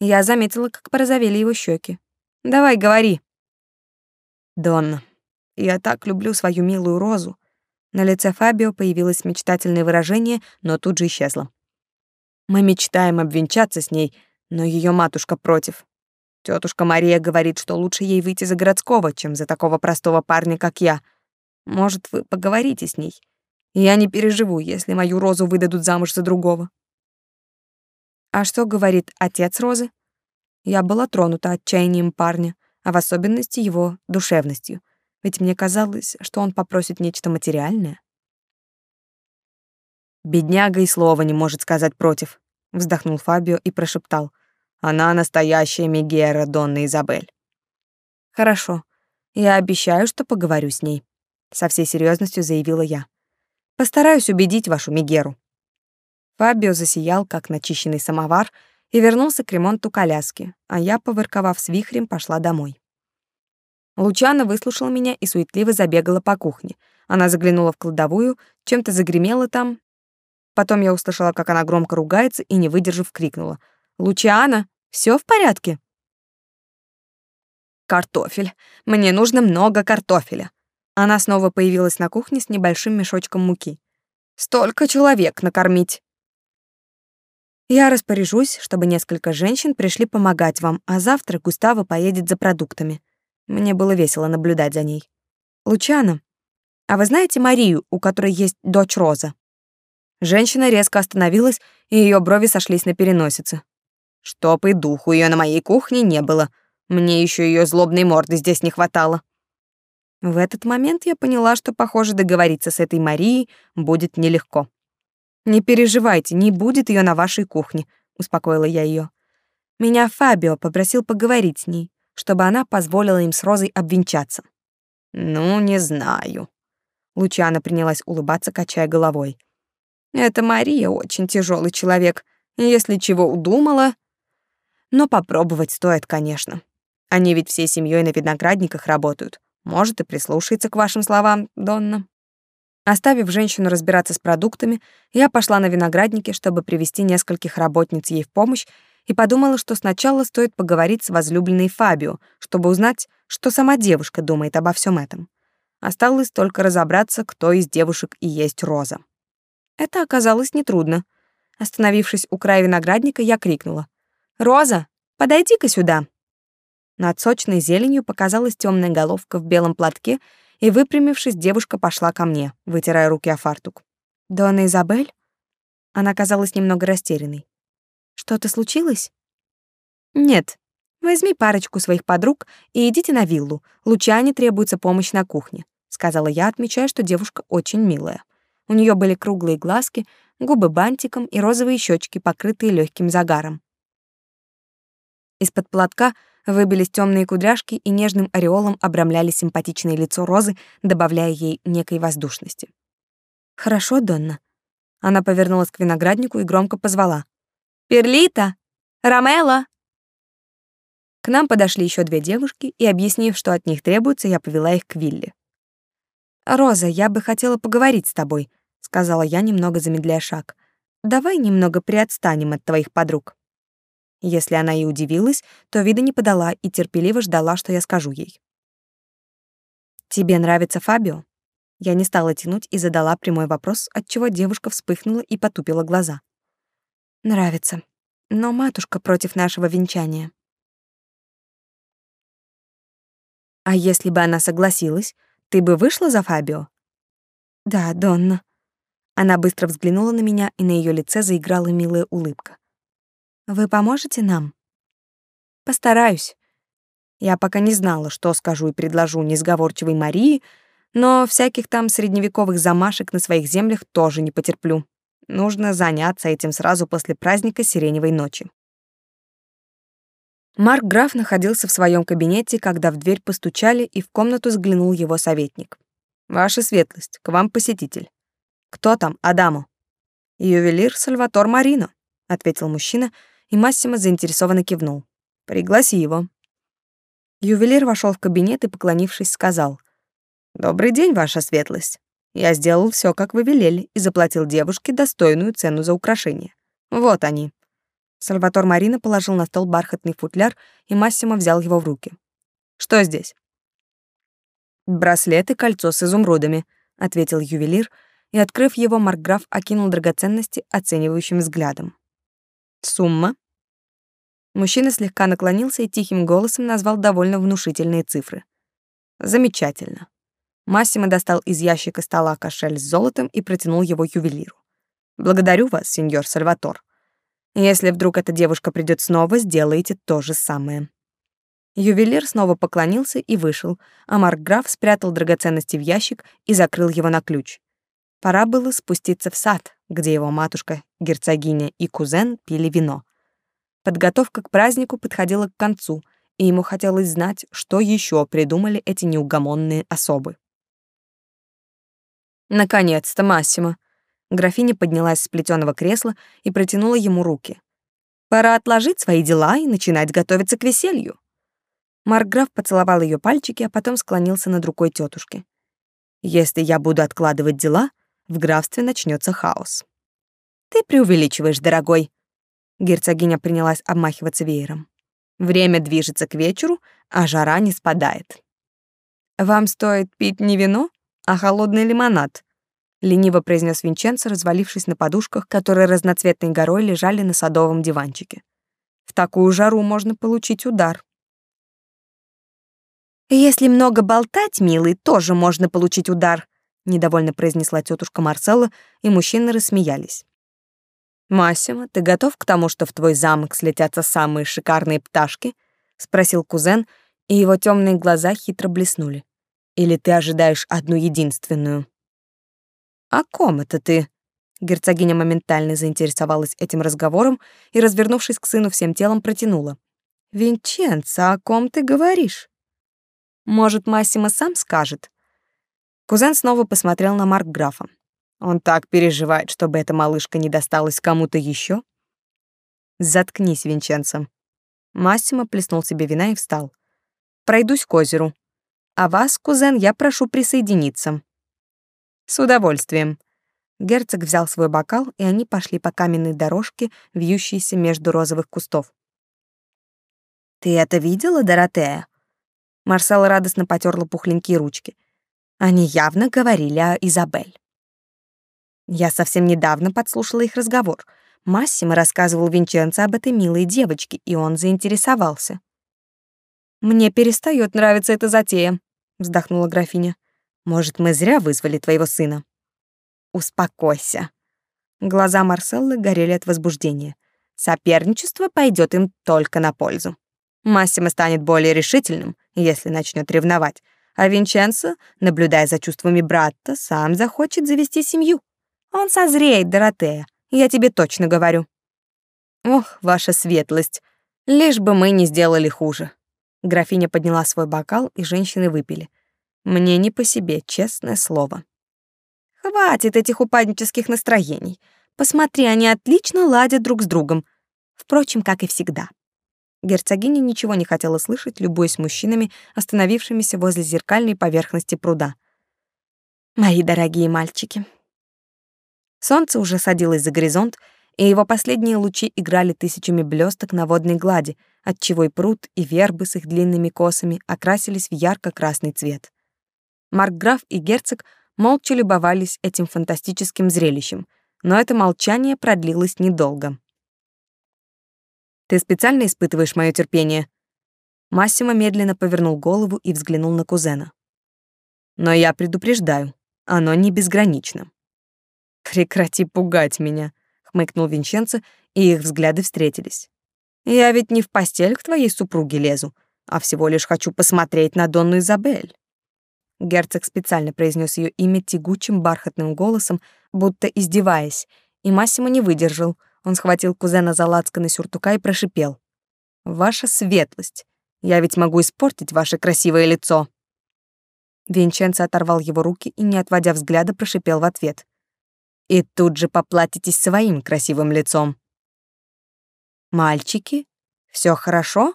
Я заметила, как порозовели его щеки. Давай, говори. Донна, я так люблю свою милую розу. На лице Фабио появилось мечтательное выражение, но тут же исчезло. Мы мечтаем обвенчаться с ней, но ее матушка против. Тетушка Мария говорит, что лучше ей выйти за городского, чем за такого простого парня, как я. Может, вы поговорите с ней? Я не переживу, если мою розу выдадут замуж за другого. А что говорит отец розы? Я была тронута отчаянием парня, а в особенности его душевностью, ведь мне казалось, что он попросит нечто материальное. Бедняга и слова не может сказать против, вздохнул Фабио и прошептал: "Она настоящая Мегера Донна Изабель". Хорошо. Я обещаю, что поговорю с ней, со всей серьезностью заявила я. Постараюсь убедить вашу Мегеру. Фабио засиял, как начищенный самовар, и вернулся к ремонту коляски, а я, поворковав с вихрем, пошла домой. Лучана выслушала меня и суетливо забегала по кухне. Она заглянула в кладовую, чем-то загремела там. Потом я услышала, как она громко ругается и, не выдержав, крикнула. «Лучана, все в порядке?» «Картофель. Мне нужно много картофеля». Она снова появилась на кухне с небольшим мешочком муки. «Столько человек накормить». Я распоряжусь, чтобы несколько женщин пришли помогать вам, а завтра Густаво поедет за продуктами. Мне было весело наблюдать за ней. Лучана, а вы знаете Марию, у которой есть дочь Роза? Женщина резко остановилась, и ее брови сошлись на переносице. Чтоб и духу ее на моей кухне не было. Мне еще ее злобной морды здесь не хватало. В этот момент я поняла, что, похоже, договориться с этой Марией будет нелегко. Не переживайте, не будет ее на вашей кухне, успокоила я ее. Меня Фабио попросил поговорить с ней, чтобы она позволила им с Розой обвенчаться. Ну, не знаю. Лучана принялась улыбаться, качая головой. Это Мария очень тяжелый человек, если чего удумала. Но попробовать стоит, конечно. Они ведь всей семьей на виноградниках работают. Может, и прислушается к вашим словам, Донна. Оставив женщину разбираться с продуктами, я пошла на виноградники, чтобы привести нескольких работниц ей в помощь, и подумала, что сначала стоит поговорить с возлюбленной Фабио, чтобы узнать, что сама девушка думает обо всем этом. Осталось только разобраться, кто из девушек и есть Роза. Это оказалось нетрудно. Остановившись у края виноградника, я крикнула. «Роза, подойди-ка сюда!» Над сочной зеленью показалась темная головка в белом платке и, выпрямившись, девушка пошла ко мне, вытирая руки о фартук. «Дона Изабель?» Она казалась немного растерянной. «Что-то случилось?» «Нет. Возьми парочку своих подруг и идите на виллу. Лучане требуется помощь на кухне», — сказала я, отмечая, что девушка очень милая. У нее были круглые глазки, губы бантиком и розовые щечки, покрытые легким загаром. Из-под платка выбились темные кудряшки и нежным ореолом обрамляли симпатичное лицо Розы, добавляя ей некой воздушности. «Хорошо, Донна». Она повернулась к винограднику и громко позвала. «Перлита! Ромело!» К нам подошли еще две девушки, и, объяснив, что от них требуется, я повела их к Вилле. «Роза, я бы хотела поговорить с тобой», — сказала я, немного замедляя шаг. «Давай немного приотстанем от твоих подруг». Если она и удивилась, то вида не подала и терпеливо ждала, что я скажу ей. «Тебе нравится Фабио?» Я не стала тянуть и задала прямой вопрос, отчего девушка вспыхнула и потупила глаза. «Нравится. Но матушка против нашего венчания». «А если бы она согласилась, ты бы вышла за Фабио?» «Да, Донна». Она быстро взглянула на меня, и на ее лице заиграла милая улыбка. Вы поможете нам? Постараюсь. Я пока не знала, что скажу и предложу несговорчивой Марии, но всяких там средневековых замашек на своих землях тоже не потерплю. Нужно заняться этим сразу после праздника Сиреневой ночи. Марк Граф находился в своем кабинете, когда в дверь постучали, и в комнату взглянул его советник. «Ваша светлость, к вам посетитель». «Кто там, Адамо?» «Ювелир Сальватор Марино», — ответил мужчина, — и Массимо заинтересованно кивнул. «Пригласи его». Ювелир вошел в кабинет и, поклонившись, сказал. «Добрый день, ваша светлость. Я сделал все, как вы велели, и заплатил девушке достойную цену за украшение. Вот они». Сальватор Марина положил на стол бархатный футляр, и Массимо взял его в руки. «Что здесь?» «Браслет и кольцо с изумрудами», — ответил ювелир, и, открыв его, Маркграф окинул драгоценности оценивающим взглядом. Сумма? Мужчина слегка наклонился и тихим голосом назвал довольно внушительные цифры. Замечательно. Массимо достал из ящика стола кошель с золотом и протянул его ювелиру. Благодарю вас, сеньор Сальватор. Если вдруг эта девушка придет снова, сделайте то же самое. Ювелир снова поклонился и вышел, а Маркграф спрятал драгоценности в ящик и закрыл его на ключ. Пора было спуститься в сад, где его матушка, герцогиня и кузен пили вино. Подготовка к празднику подходила к концу, и ему хотелось знать, что еще придумали эти неугомонные особы. Наконец-то, Массимо. Графиня поднялась с плетеного кресла и протянула ему руки. Пора отложить свои дела и начинать готовиться к веселью. Маркграф поцеловал ее пальчики, а потом склонился над рукой тетушки. Если я буду откладывать дела, в графстве начнется хаос. Ты преувеличиваешь, дорогой. Герцогиня принялась обмахиваться веером. Время движется к вечеру, а жара не спадает. Вам стоит пить не вино, а холодный лимонад, лениво произнес Винченцо, развалившись на подушках, которые разноцветной горой лежали на садовом диванчике. В такую жару можно получить удар. Если много болтать, милый, тоже можно получить удар, недовольно произнесла тетушка Марселла, и мужчины рассмеялись. Массимо, ты готов к тому, что в твой замок слетятся самые шикарные пташки? спросил кузен, и его темные глаза хитро блеснули. Или ты ожидаешь одну единственную? О ком это ты? Герцогиня моментально заинтересовалась этим разговором и, развернувшись к сыну всем телом, протянула: "Винченцо, о ком ты говоришь? Может, Массимо сам скажет?" Кузен снова посмотрел на Маркграфа. Он так переживает, чтобы эта малышка не досталась кому-то еще. Заткнись, Винченцо. Массимо плеснул себе вина и встал. Пройдусь к озеру. А вас, кузен, я прошу присоединиться. С удовольствием. Герцог взял свой бокал, и они пошли по каменной дорожке, вьющейся между розовых кустов. Ты это видела, Доротея? Марсел радостно потерла пухленькие ручки. Они явно говорили о Изабель. Я совсем недавно подслушала их разговор. Массимо рассказывал Винченцо об этой милой девочке, и он заинтересовался. Мне перестает нравиться эта затея вздохнула графиня. Может, мы зря вызвали твоего сына? Успокойся. Глаза Марселлы горели от возбуждения. Соперничество пойдет им только на пользу. Массимо станет более решительным, если начнет ревновать, а Винченцо, наблюдая за чувствами брата, сам захочет завести семью. Он созреет, Доротея, я тебе точно говорю. Ох, ваша светлость, лишь бы мы не сделали хуже. Графиня подняла свой бокал, и женщины выпили. Мне не по себе, честное слово. Хватит этих упаднических настроений. Посмотри, они отлично ладят друг с другом. Впрочем, как и всегда. Герцогиня ничего не хотела слышать, любуясь мужчинами, остановившимися возле зеркальной поверхности пруда. Мои дорогие мальчики. Солнце уже садилось за горизонт, и его последние лучи играли тысячами блесток на водной глади, отчего и пруд, и вербы с их длинными косами окрасились в ярко-красный цвет. Маркграф и герцог молча любовались этим фантастическим зрелищем, но это молчание продлилось недолго. «Ты специально испытываешь мое терпение?» Массимо медленно повернул голову и взглянул на кузена. «Но я предупреждаю, оно не безгранично». «Прекрати пугать меня», хмыкнул Винченцо, и их взгляды встретились. Я ведь не в постель к твоей супруге лезу, а всего лишь хочу посмотреть на Донну Изабель. Герцог специально произнес ее имя тягучим бархатным голосом, будто издеваясь, и Массимо не выдержал. Он схватил кузена за лацканы сюртука и прошипел: "Ваша светлость, я ведь могу испортить ваше красивое лицо". Винченцо оторвал его руки и, не отводя взгляда, прошипел в ответ: и тут же поплатитесь своим красивым лицом. Мальчики, все хорошо?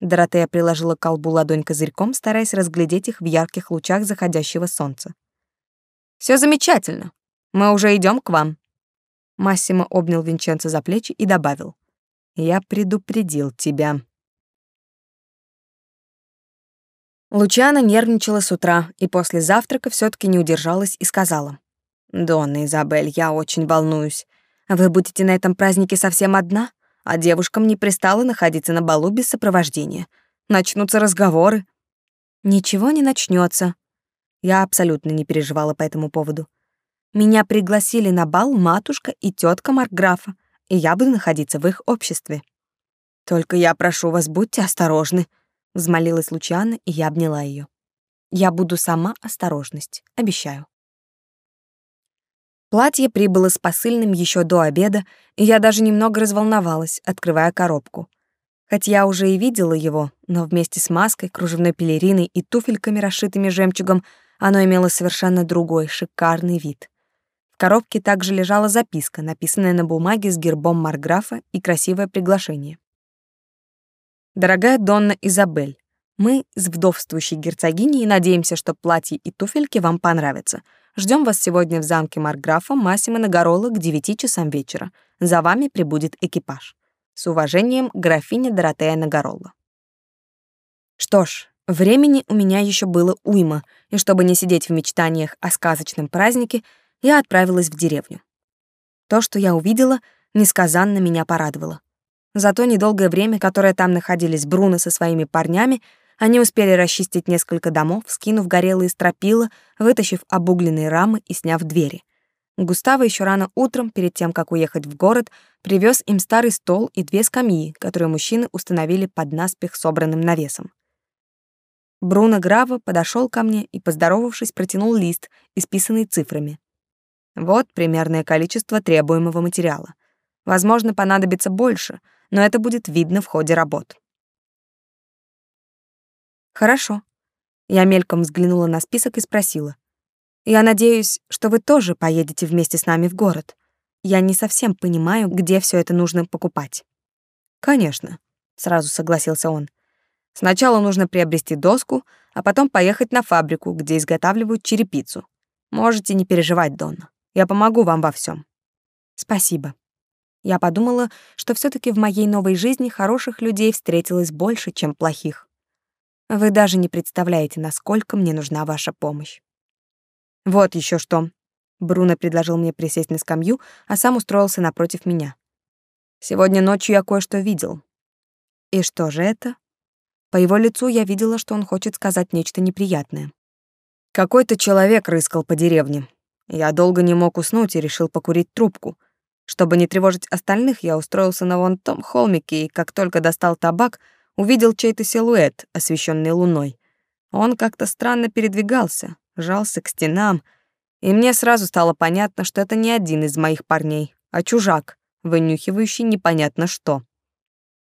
Доротея приложила к колбу ладонь козырьком, стараясь разглядеть их в ярких лучах заходящего солнца. Все замечательно. Мы уже идем к вам. Массимо обнял Винченцо за плечи и добавил: "Я предупредил тебя". Лучана нервничала с утра и после завтрака все таки не удержалась и сказала: «Донна Изабель, я очень волнуюсь. Вы будете на этом празднике совсем одна, а девушкам не пристало находиться на балу без сопровождения. Начнутся разговоры». «Ничего не начнется. Я абсолютно не переживала по этому поводу. Меня пригласили на бал матушка и тетка Маркграфа. и я буду находиться в их обществе. Только я прошу вас, будьте осторожны, взмолилась Лучана, и я обняла ее. Я буду сама осторожность, обещаю. Платье прибыло с посыльным еще до обеда, и я даже немного разволновалась, открывая коробку. Хоть я уже и видела его, но вместе с маской, кружевной пелериной и туфельками, расшитыми жемчугом, оно имело совершенно другой, шикарный вид. В коробке также лежала записка, написанная на бумаге с гербом Марграфа и красивое приглашение. «Дорогая Донна Изабель, мы с вдовствующей герцогиней надеемся, что платье и туфельки вам понравятся. Ждем вас сегодня в замке Маркграфа Массимо Нагорола к 9 часам вечера. За вами прибудет экипаж. С уважением, графиня Доротея Нагорола. Что ж, времени у меня еще было уйма, и чтобы не сидеть в мечтаниях о сказочном празднике, я отправилась в деревню. То, что я увидела, несказанно меня порадовало. За то недолгое время, которое там находились Бруно со своими парнями, они успели расчистить несколько домов, скинув горелые стропила, вытащив обугленные рамы и сняв двери. Густаво еще рано утром, перед тем, как уехать в город, привез им старый стол и две скамьи, которые мужчины установили под наспех собранным навесом. Бруно Граво подошел ко мне и, поздоровавшись, протянул лист, исписанный цифрами. Вот примерное количество требуемого материала. Возможно, понадобится больше, но это будет видно в ходе работ. Хорошо. Я мельком взглянула на список и спросила. Я надеюсь, что вы тоже поедете вместе с нами в город. Я не совсем понимаю, где все это нужно покупать. Конечно, сразу согласился он. Сначала нужно приобрести доску, а потом поехать на фабрику, где изготавливают черепицу. Можете не переживать, Донна. Я помогу вам во всем. Спасибо. Я подумала, что все таки в моей новой жизни хороших людей встретилось больше, чем плохих. Вы даже не представляете, насколько мне нужна ваша помощь. Вот еще что. Бруно предложил мне присесть на скамью, а сам устроился напротив меня. Сегодня ночью я кое-что видел. И что же это? По его лицу я видела, что он хочет сказать нечто неприятное. Какой-то человек рыскал по деревне. Я долго не мог уснуть и решил покурить трубку. Чтобы не тревожить остальных, я устроился на вон том холмике, и как только достал табак, увидел чей-то силуэт, освещенный луной. Он как-то странно передвигался, жался к стенам, и мне сразу стало понятно, что это не один из моих парней, а чужак, вынюхивающий непонятно что.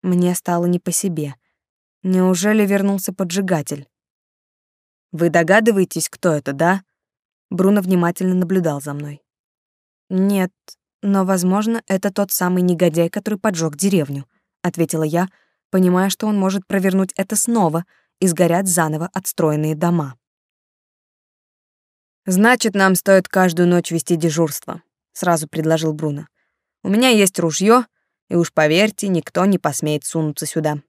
Мне стало не по себе. Неужели вернулся поджигатель? Вы догадываетесь, кто это, да? Бруно внимательно наблюдал за мной. Нет, но, возможно, это тот самый негодяй, который поджег деревню, ответила я, понимая, что он может провернуть это снова, и сгорят заново отстроенные дома. «Значит, нам стоит каждую ночь вести дежурство», — сразу предложил Бруно. «У меня есть ружье, и уж поверьте, никто не посмеет сунуться сюда».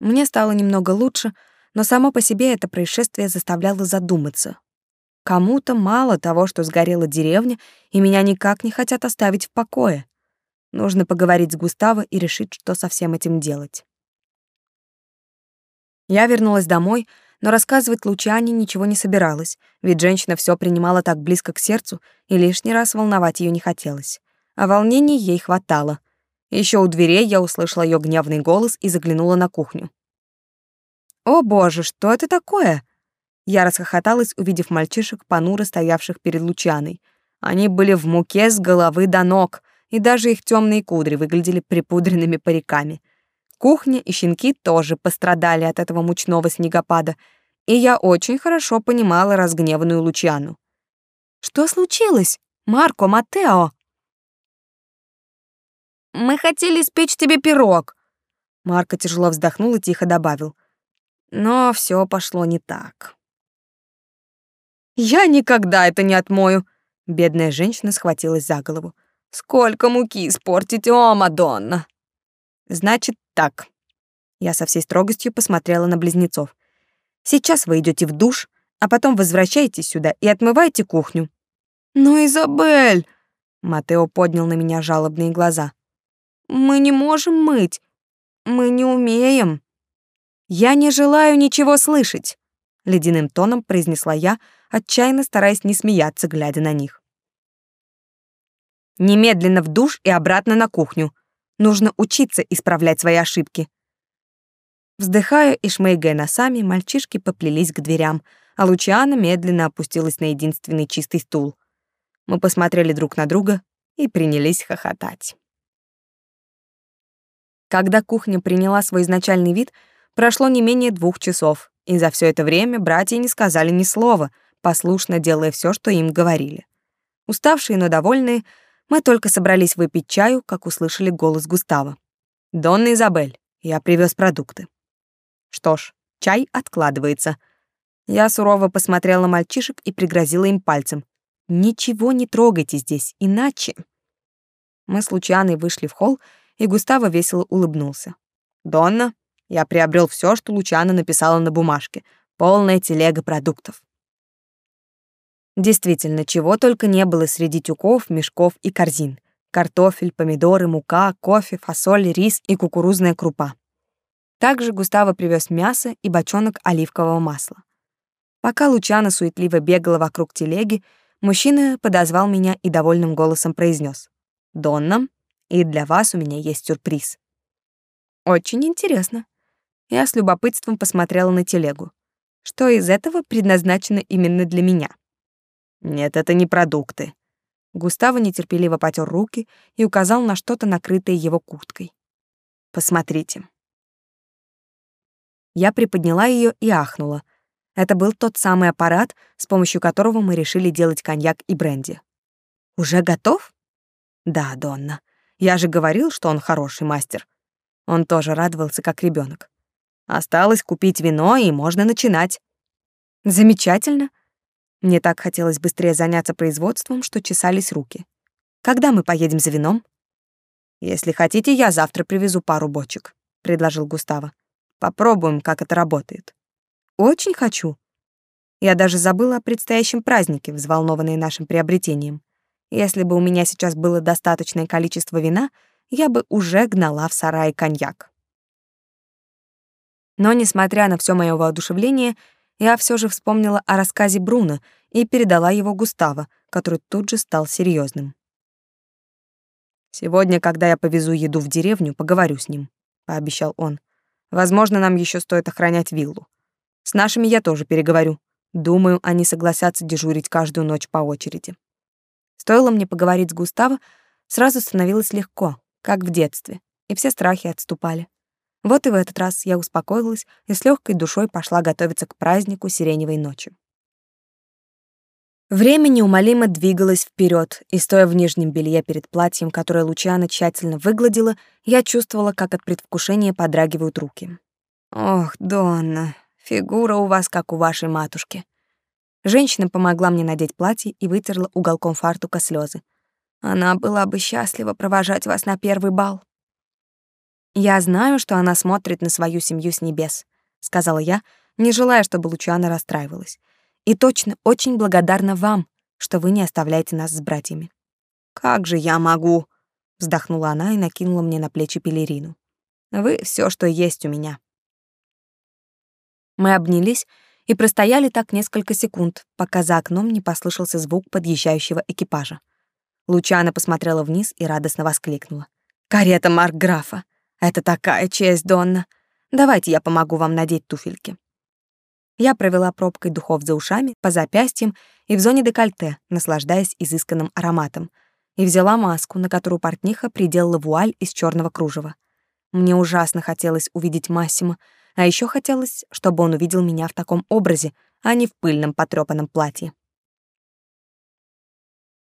Мне стало немного лучше, но само по себе это происшествие заставляло задуматься. Кому-то мало того, что сгорела деревня, и меня никак не хотят оставить в покое. Нужно поговорить с Густаво и решить, что со всем этим делать. Я вернулась домой, но рассказывать Лучане ничего не собиралась, ведь женщина все принимала так близко к сердцу, и лишний раз волновать ее не хотелось. А волнений ей хватало. Еще у дверей я услышала ее гневный голос и заглянула на кухню. «О боже, что это такое?» Я расхохоталась, увидев мальчишек, понуро стоявших перед Лучаной. Они были в муке с головы до ног, и даже их темные кудри выглядели припудренными париками — Кухня и щенки тоже пострадали от этого мучного снегопада, и я очень хорошо понимала разгневанную Лучану. «Что случилось? Марко, Матео?» «Мы хотели спечь тебе пирог». Марко тяжело вздохнул и тихо добавил. Но все пошло не так. «Я никогда это не отмою!» Бедная женщина схватилась за голову. «Сколько муки испортить, о, Мадонна!» «Значит так. Я со всей строгостью посмотрела на близнецов. Сейчас вы идете в душ, а потом возвращаетесь сюда и отмываете кухню. Ну, Изабель, Матео поднял на меня жалобные глаза. Мы не можем мыть. Мы не умеем. Я не желаю ничего слышать, ледяным тоном произнесла я, отчаянно стараясь не смеяться, глядя на них. Немедленно в душ и обратно на кухню. Нужно учиться исправлять свои ошибки. Вздыхая и шмыгая носами, мальчишки поплелись к дверям, а Лучиана медленно опустилась на единственный чистый стул. Мы посмотрели друг на друга и принялись хохотать. Когда кухня приняла свой изначальный вид, прошло не менее двух часов, и за все это время братья не сказали ни слова, послушно делая все, что им говорили. Уставшие, но довольные, мы только собрались выпить чаю, как услышали голос Густава. «Донна Изабель, я привез продукты». Что ж, чай откладывается. Я сурово посмотрела на мальчишек и пригрозила им пальцем. «Ничего не трогайте здесь, иначе...» Мы с Лучаной вышли в холл, и Густаво весело улыбнулся. «Донна, я приобрел все, что Лучана написала на бумажке. Полная телега продуктов». Действительно, чего только не было среди тюков, мешков и корзин. Картофель, помидоры, мука, кофе, фасоль, рис и кукурузная крупа. Также Густаво привез мясо и бочонок оливкового масла. Пока Лучана суетливо бегала вокруг телеги, мужчина подозвал меня и довольным голосом произнес: «Донна, и для вас у меня есть сюрприз». «Очень интересно». Я с любопытством посмотрела на телегу. Что из этого предназначено именно для меня? Нет, это не продукты. Густаво нетерпеливо потер руки и указал на что-то накрытое его курткой. Посмотрите. Я приподняла ее и ахнула. Это был тот самый аппарат, с помощью которого мы решили делать коньяк и бренди. Уже готов? Да, Донна. Я же говорил, что он хороший мастер. Он тоже радовался, как ребенок. Осталось купить вино, и можно начинать. Замечательно. Мне так хотелось быстрее заняться производством, что чесались руки. Когда мы поедем за вином? Если хотите, я завтра привезу пару бочек, предложил Густаво. Попробуем, как это работает. Очень хочу. Я даже забыла о предстоящем празднике, взволнованной нашим приобретением. Если бы у меня сейчас было достаточное количество вина, я бы уже гнала в сарай коньяк. Но, несмотря на все мое воодушевление, я все же вспомнила о рассказе Бруно и передала его Густаво, который тут же стал серьезным. «Сегодня, когда я повезу еду в деревню, поговорю с ним», — пообещал он. «Возможно, нам еще стоит охранять виллу. С нашими я тоже переговорю. Думаю, они согласятся дежурить каждую ночь по очереди». Стоило мне поговорить с Густаво, сразу становилось легко, как в детстве, и все страхи отступали. Вот и в этот раз я успокоилась и с легкой душой пошла готовиться к празднику Сиреневой ночи. Время неумолимо двигалось вперед, и стоя в нижнем белье перед платьем, которое Лучана тщательно выгладила, я чувствовала, как от предвкушения подрагивают руки. Ох, Донна, фигура у вас как у вашей матушки. Женщина помогла мне надеть платье и вытерла уголком фартука слезы. Она была бы счастлива провожать вас на первый бал. «Я знаю, что она смотрит на свою семью с небес», — сказала я, не желая, чтобы Лучана расстраивалась. «И точно очень благодарна вам, что вы не оставляете нас с братьями». «Как же я могу?» — вздохнула она и накинула мне на плечи пелерину. «Вы все, что есть у меня». Мы обнялись и простояли так несколько секунд, пока за окном не послышался звук подъезжающего экипажа. Лучана посмотрела вниз и радостно воскликнула. «Карета Маркграфа! Это такая честь, Донна. Давайте я помогу вам надеть туфельки. Я провела пробкой духов за ушами, по запястьям и в зоне декольте, наслаждаясь изысканным ароматом, и взяла маску, на которую портниха приделала вуаль из черного кружева. Мне ужасно хотелось увидеть Массимо, а еще хотелось, чтобы он увидел меня в таком образе, а не в пыльном потрёпанном платье.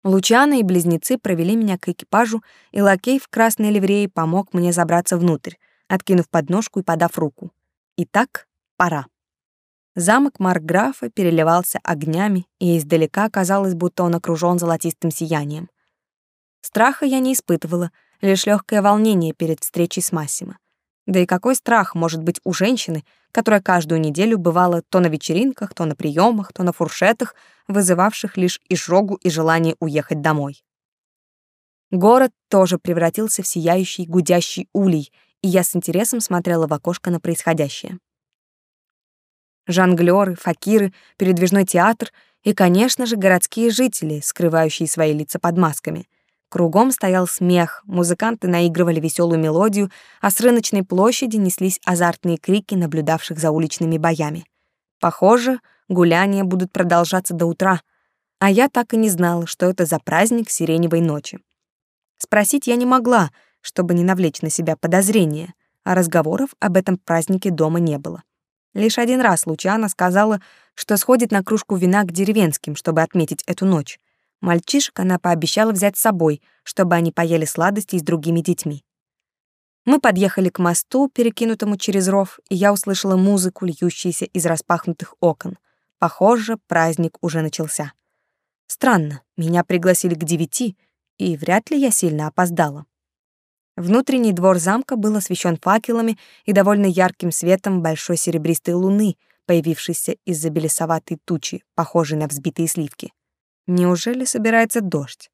Лучана и близнецы провели меня к экипажу, и лакей в красной ливреи помог мне забраться внутрь, откинув подножку и подав руку. Итак, пора. Замок Маркграфа переливался огнями, и издалека казалось, будто он окружен золотистым сиянием. Страха я не испытывала, лишь легкое волнение перед встречей с Массимо. Да и какой страх может быть у женщины, которая каждую неделю бывала то на вечеринках, то на приемах, то на фуршетах, вызывавших лишь изжогу и желание уехать домой. Город тоже превратился в сияющий, гудящий улей, и я с интересом смотрела в окошко на происходящее. Жонглёры, факиры, передвижной театр и, конечно же, городские жители, скрывающие свои лица под масками. Кругом стоял смех, музыканты наигрывали веселую мелодию, а с рыночной площади неслись азартные крики наблюдавших за уличными боями. Похоже, гуляния будут продолжаться до утра, а я так и не знала, что это за праздник Сиреневой ночи. Спросить я не могла, чтобы не навлечь на себя подозрения, а разговоров об этом празднике дома не было. Лишь один раз Лучана сказала, что сходит на кружку вина к деревенским, чтобы отметить эту ночь. Мальчишек она пообещала взять с собой, чтобы они поели сладости с другими детьми. Мы подъехали к мосту, перекинутому через ров, и я услышала музыку, льющуюся из распахнутых окон. Похоже, праздник уже начался. Странно, меня пригласили к девяти, и вряд ли я сильно опоздала. Внутренний двор замка был освещен факелами и довольно ярким светом большой серебристой луны, появившейся из-за белесоватой тучи, похожей на взбитые сливки. Неужели собирается дождь?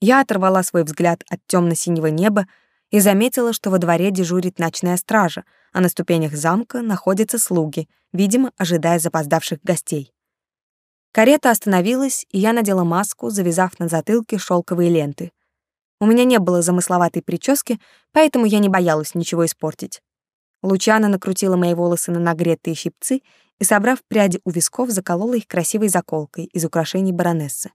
Я оторвала свой взгляд от темно-синего неба и заметила, что во дворе дежурит ночная стража, а на ступенях замка находятся слуги, видимо, ожидая запоздавших гостей. Карета остановилась, и я надела маску, завязав на затылке шелковые ленты. У меня не было замысловатой прически, поэтому я не боялась ничего испортить. Лучана накрутила мои волосы на нагретые щипцы и, собрав пряди у висков, заколола их красивой заколкой из украшений баронессы.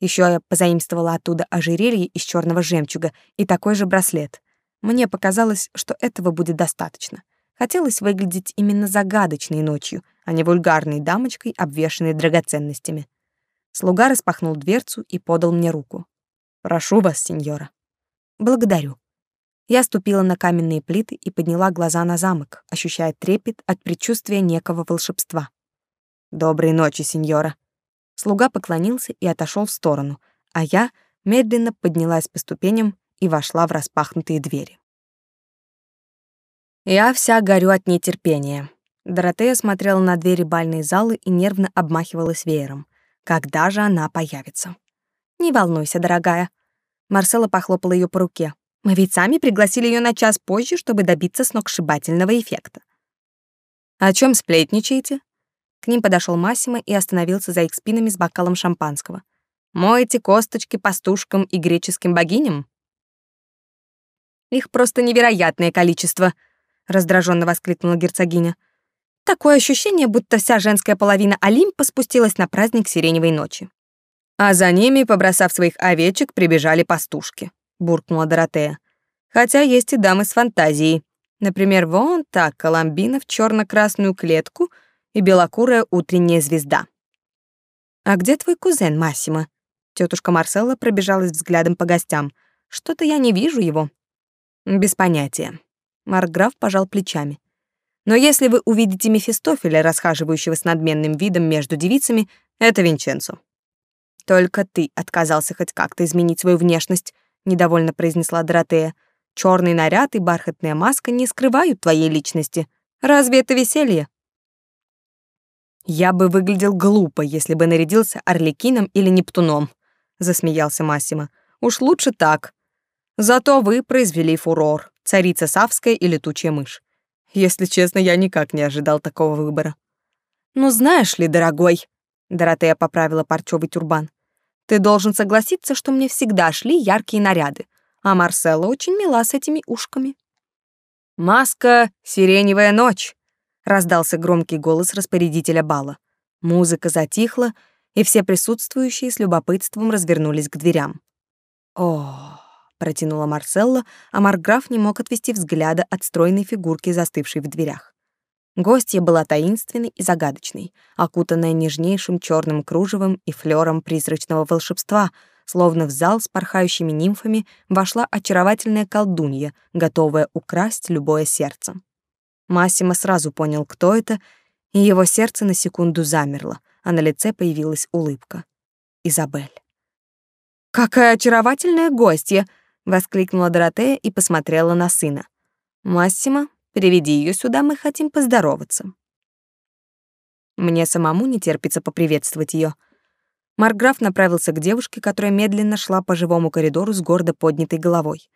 Еще я позаимствовала оттуда ожерелье из черного жемчуга и такой же браслет. Мне показалось, что этого будет достаточно. Хотелось выглядеть именно загадочной ночью, а не вульгарной дамочкой, обвешанной драгоценностями. Слуга распахнул дверцу и подал мне руку. Прошу вас, сеньора. Благодарю. Я ступила на каменные плиты и подняла глаза на замок, ощущая трепет от предчувствия некого волшебства. Доброй ночи, сеньора. Слуга поклонился и отошел в сторону, а я медленно поднялась по ступеням и вошла в распахнутые двери. Я вся горю от нетерпения. Доротея смотрела на двери бальной залы и нервно обмахивалась веером. Когда же она появится? Не волнуйся, дорогая. Марсела похлопала ее по руке. Мы ведь сами пригласили ее на час позже, чтобы добиться сногсшибательного эффекта. О чем сплетничаете? К ним подошел Массимо и остановился за их спинами с бокалом шампанского. Моете косточки пастушкам и греческим богиням? Их просто невероятное количество, раздраженно воскликнула герцогиня. Такое ощущение, будто вся женская половина Олимпа спустилась на праздник Сиреневой ночи. А за ними, побросав своих овечек, прибежали пастушки, буркнула Доротея. Хотя есть и дамы с фантазией. Например, вон так Коломбина в черно красную клетку и белокурая утренняя звезда. А где твой кузен Массимо? Тетушка Марселла пробежалась взглядом по гостям. Что-то я не вижу его. Без понятия. Маркграф пожал плечами. Но если вы увидите Мефистофеля, расхаживающего с надменным видом между девицами, это Винченцо. Только ты отказался хоть как-то изменить свою внешность, недовольно произнесла Доротея. Черный наряд и бархатная маска не скрывают твоей личности. Разве это веселье? Я бы выглядел глупо, если бы нарядился Орликином или Нептуном, засмеялся Массимо. Уж лучше так. Зато вы произвели фурор. Царица Савская и летучая мышь. Если честно, я никак не ожидал такого выбора. Ну знаешь ли, дорогой, Доротея поправила парчевый тюрбан. Ты должен согласиться, что мне всегда шли яркие наряды, а Марселла очень мила с этими ушками. «Маска — сиреневая ночь!» — раздался громкий голос распорядителя бала. Музыка затихла, и все присутствующие с любопытством развернулись к дверям. «О!» — протянула Марселла, а Марграф не мог отвести взгляда от стройной фигурки, застывшей в дверях. Гостья была таинственной и загадочной, окутанная нежнейшим черным кружевом и флером призрачного волшебства, словно в зал с порхающими нимфами вошла очаровательная колдунья, готовая украсть любое сердце. Массимо сразу понял, кто это, и его сердце на секунду замерло, а на лице появилась улыбка. Изабель. «Какая очаровательная гостья!» — воскликнула Доротея и посмотрела на сына. Массимо Приведи ее сюда, мы хотим поздороваться. Мне самому не терпится поприветствовать ее. Марграф направился к девушке, которая медленно шла по живому коридору с гордо поднятой головой.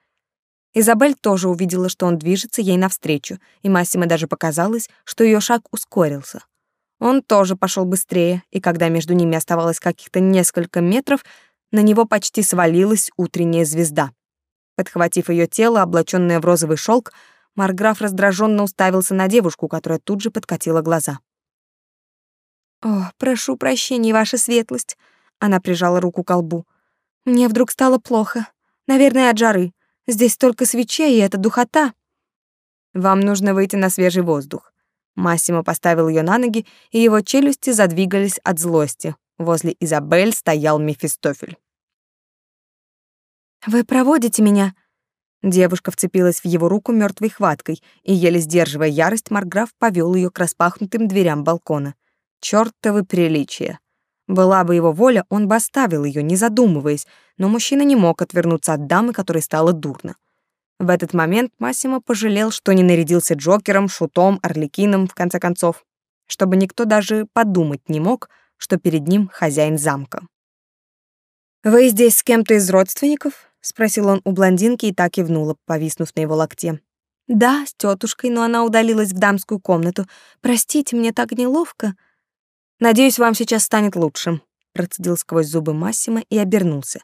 Изабель тоже увидела, что он движется ей навстречу, и Массимо даже показалось, что ее шаг ускорился. Он тоже пошел быстрее, и когда между ними оставалось каких-то несколько метров, На него почти свалилась утренняя звезда. Подхватив ее тело, облаченное в розовый шелк, Марграф раздраженно уставился на девушку, которая тут же подкатила глаза. «О, прошу прощения, ваша светлость», — она прижала руку к колбу. «Мне вдруг стало плохо. Наверное, от жары. Здесь столько свечей, и это духота». «Вам нужно выйти на свежий воздух». Массимо поставил ее на ноги, и его челюсти задвигались от злости. Возле Изабель стоял Мефистофель. «Вы проводите меня?» Девушка вцепилась в его руку мертвой хваткой, и, еле сдерживая ярость, Марграф повел ее к распахнутым дверям балкона. Чёртовы приличия. Была бы его воля, он бы оставил ее, не задумываясь, но мужчина не мог отвернуться от дамы, которой стало дурно. В этот момент Массимо пожалел, что не нарядился Джокером, Шутом, Орликином, в конце концов, чтобы никто даже подумать не мог, что перед ним хозяин замка. «Вы здесь с кем-то из родственников?» — спросил он у блондинки и так кивнула, повиснув на его локте. «Да, с тетушкой, но она удалилась в дамскую комнату. Простите, мне так неловко». «Надеюсь, вам сейчас станет лучше», — процедил сквозь зубы Массимо и обернулся.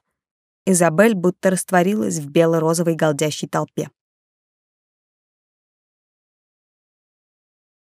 Изабель будто растворилась в бело-розовой голдящей толпе.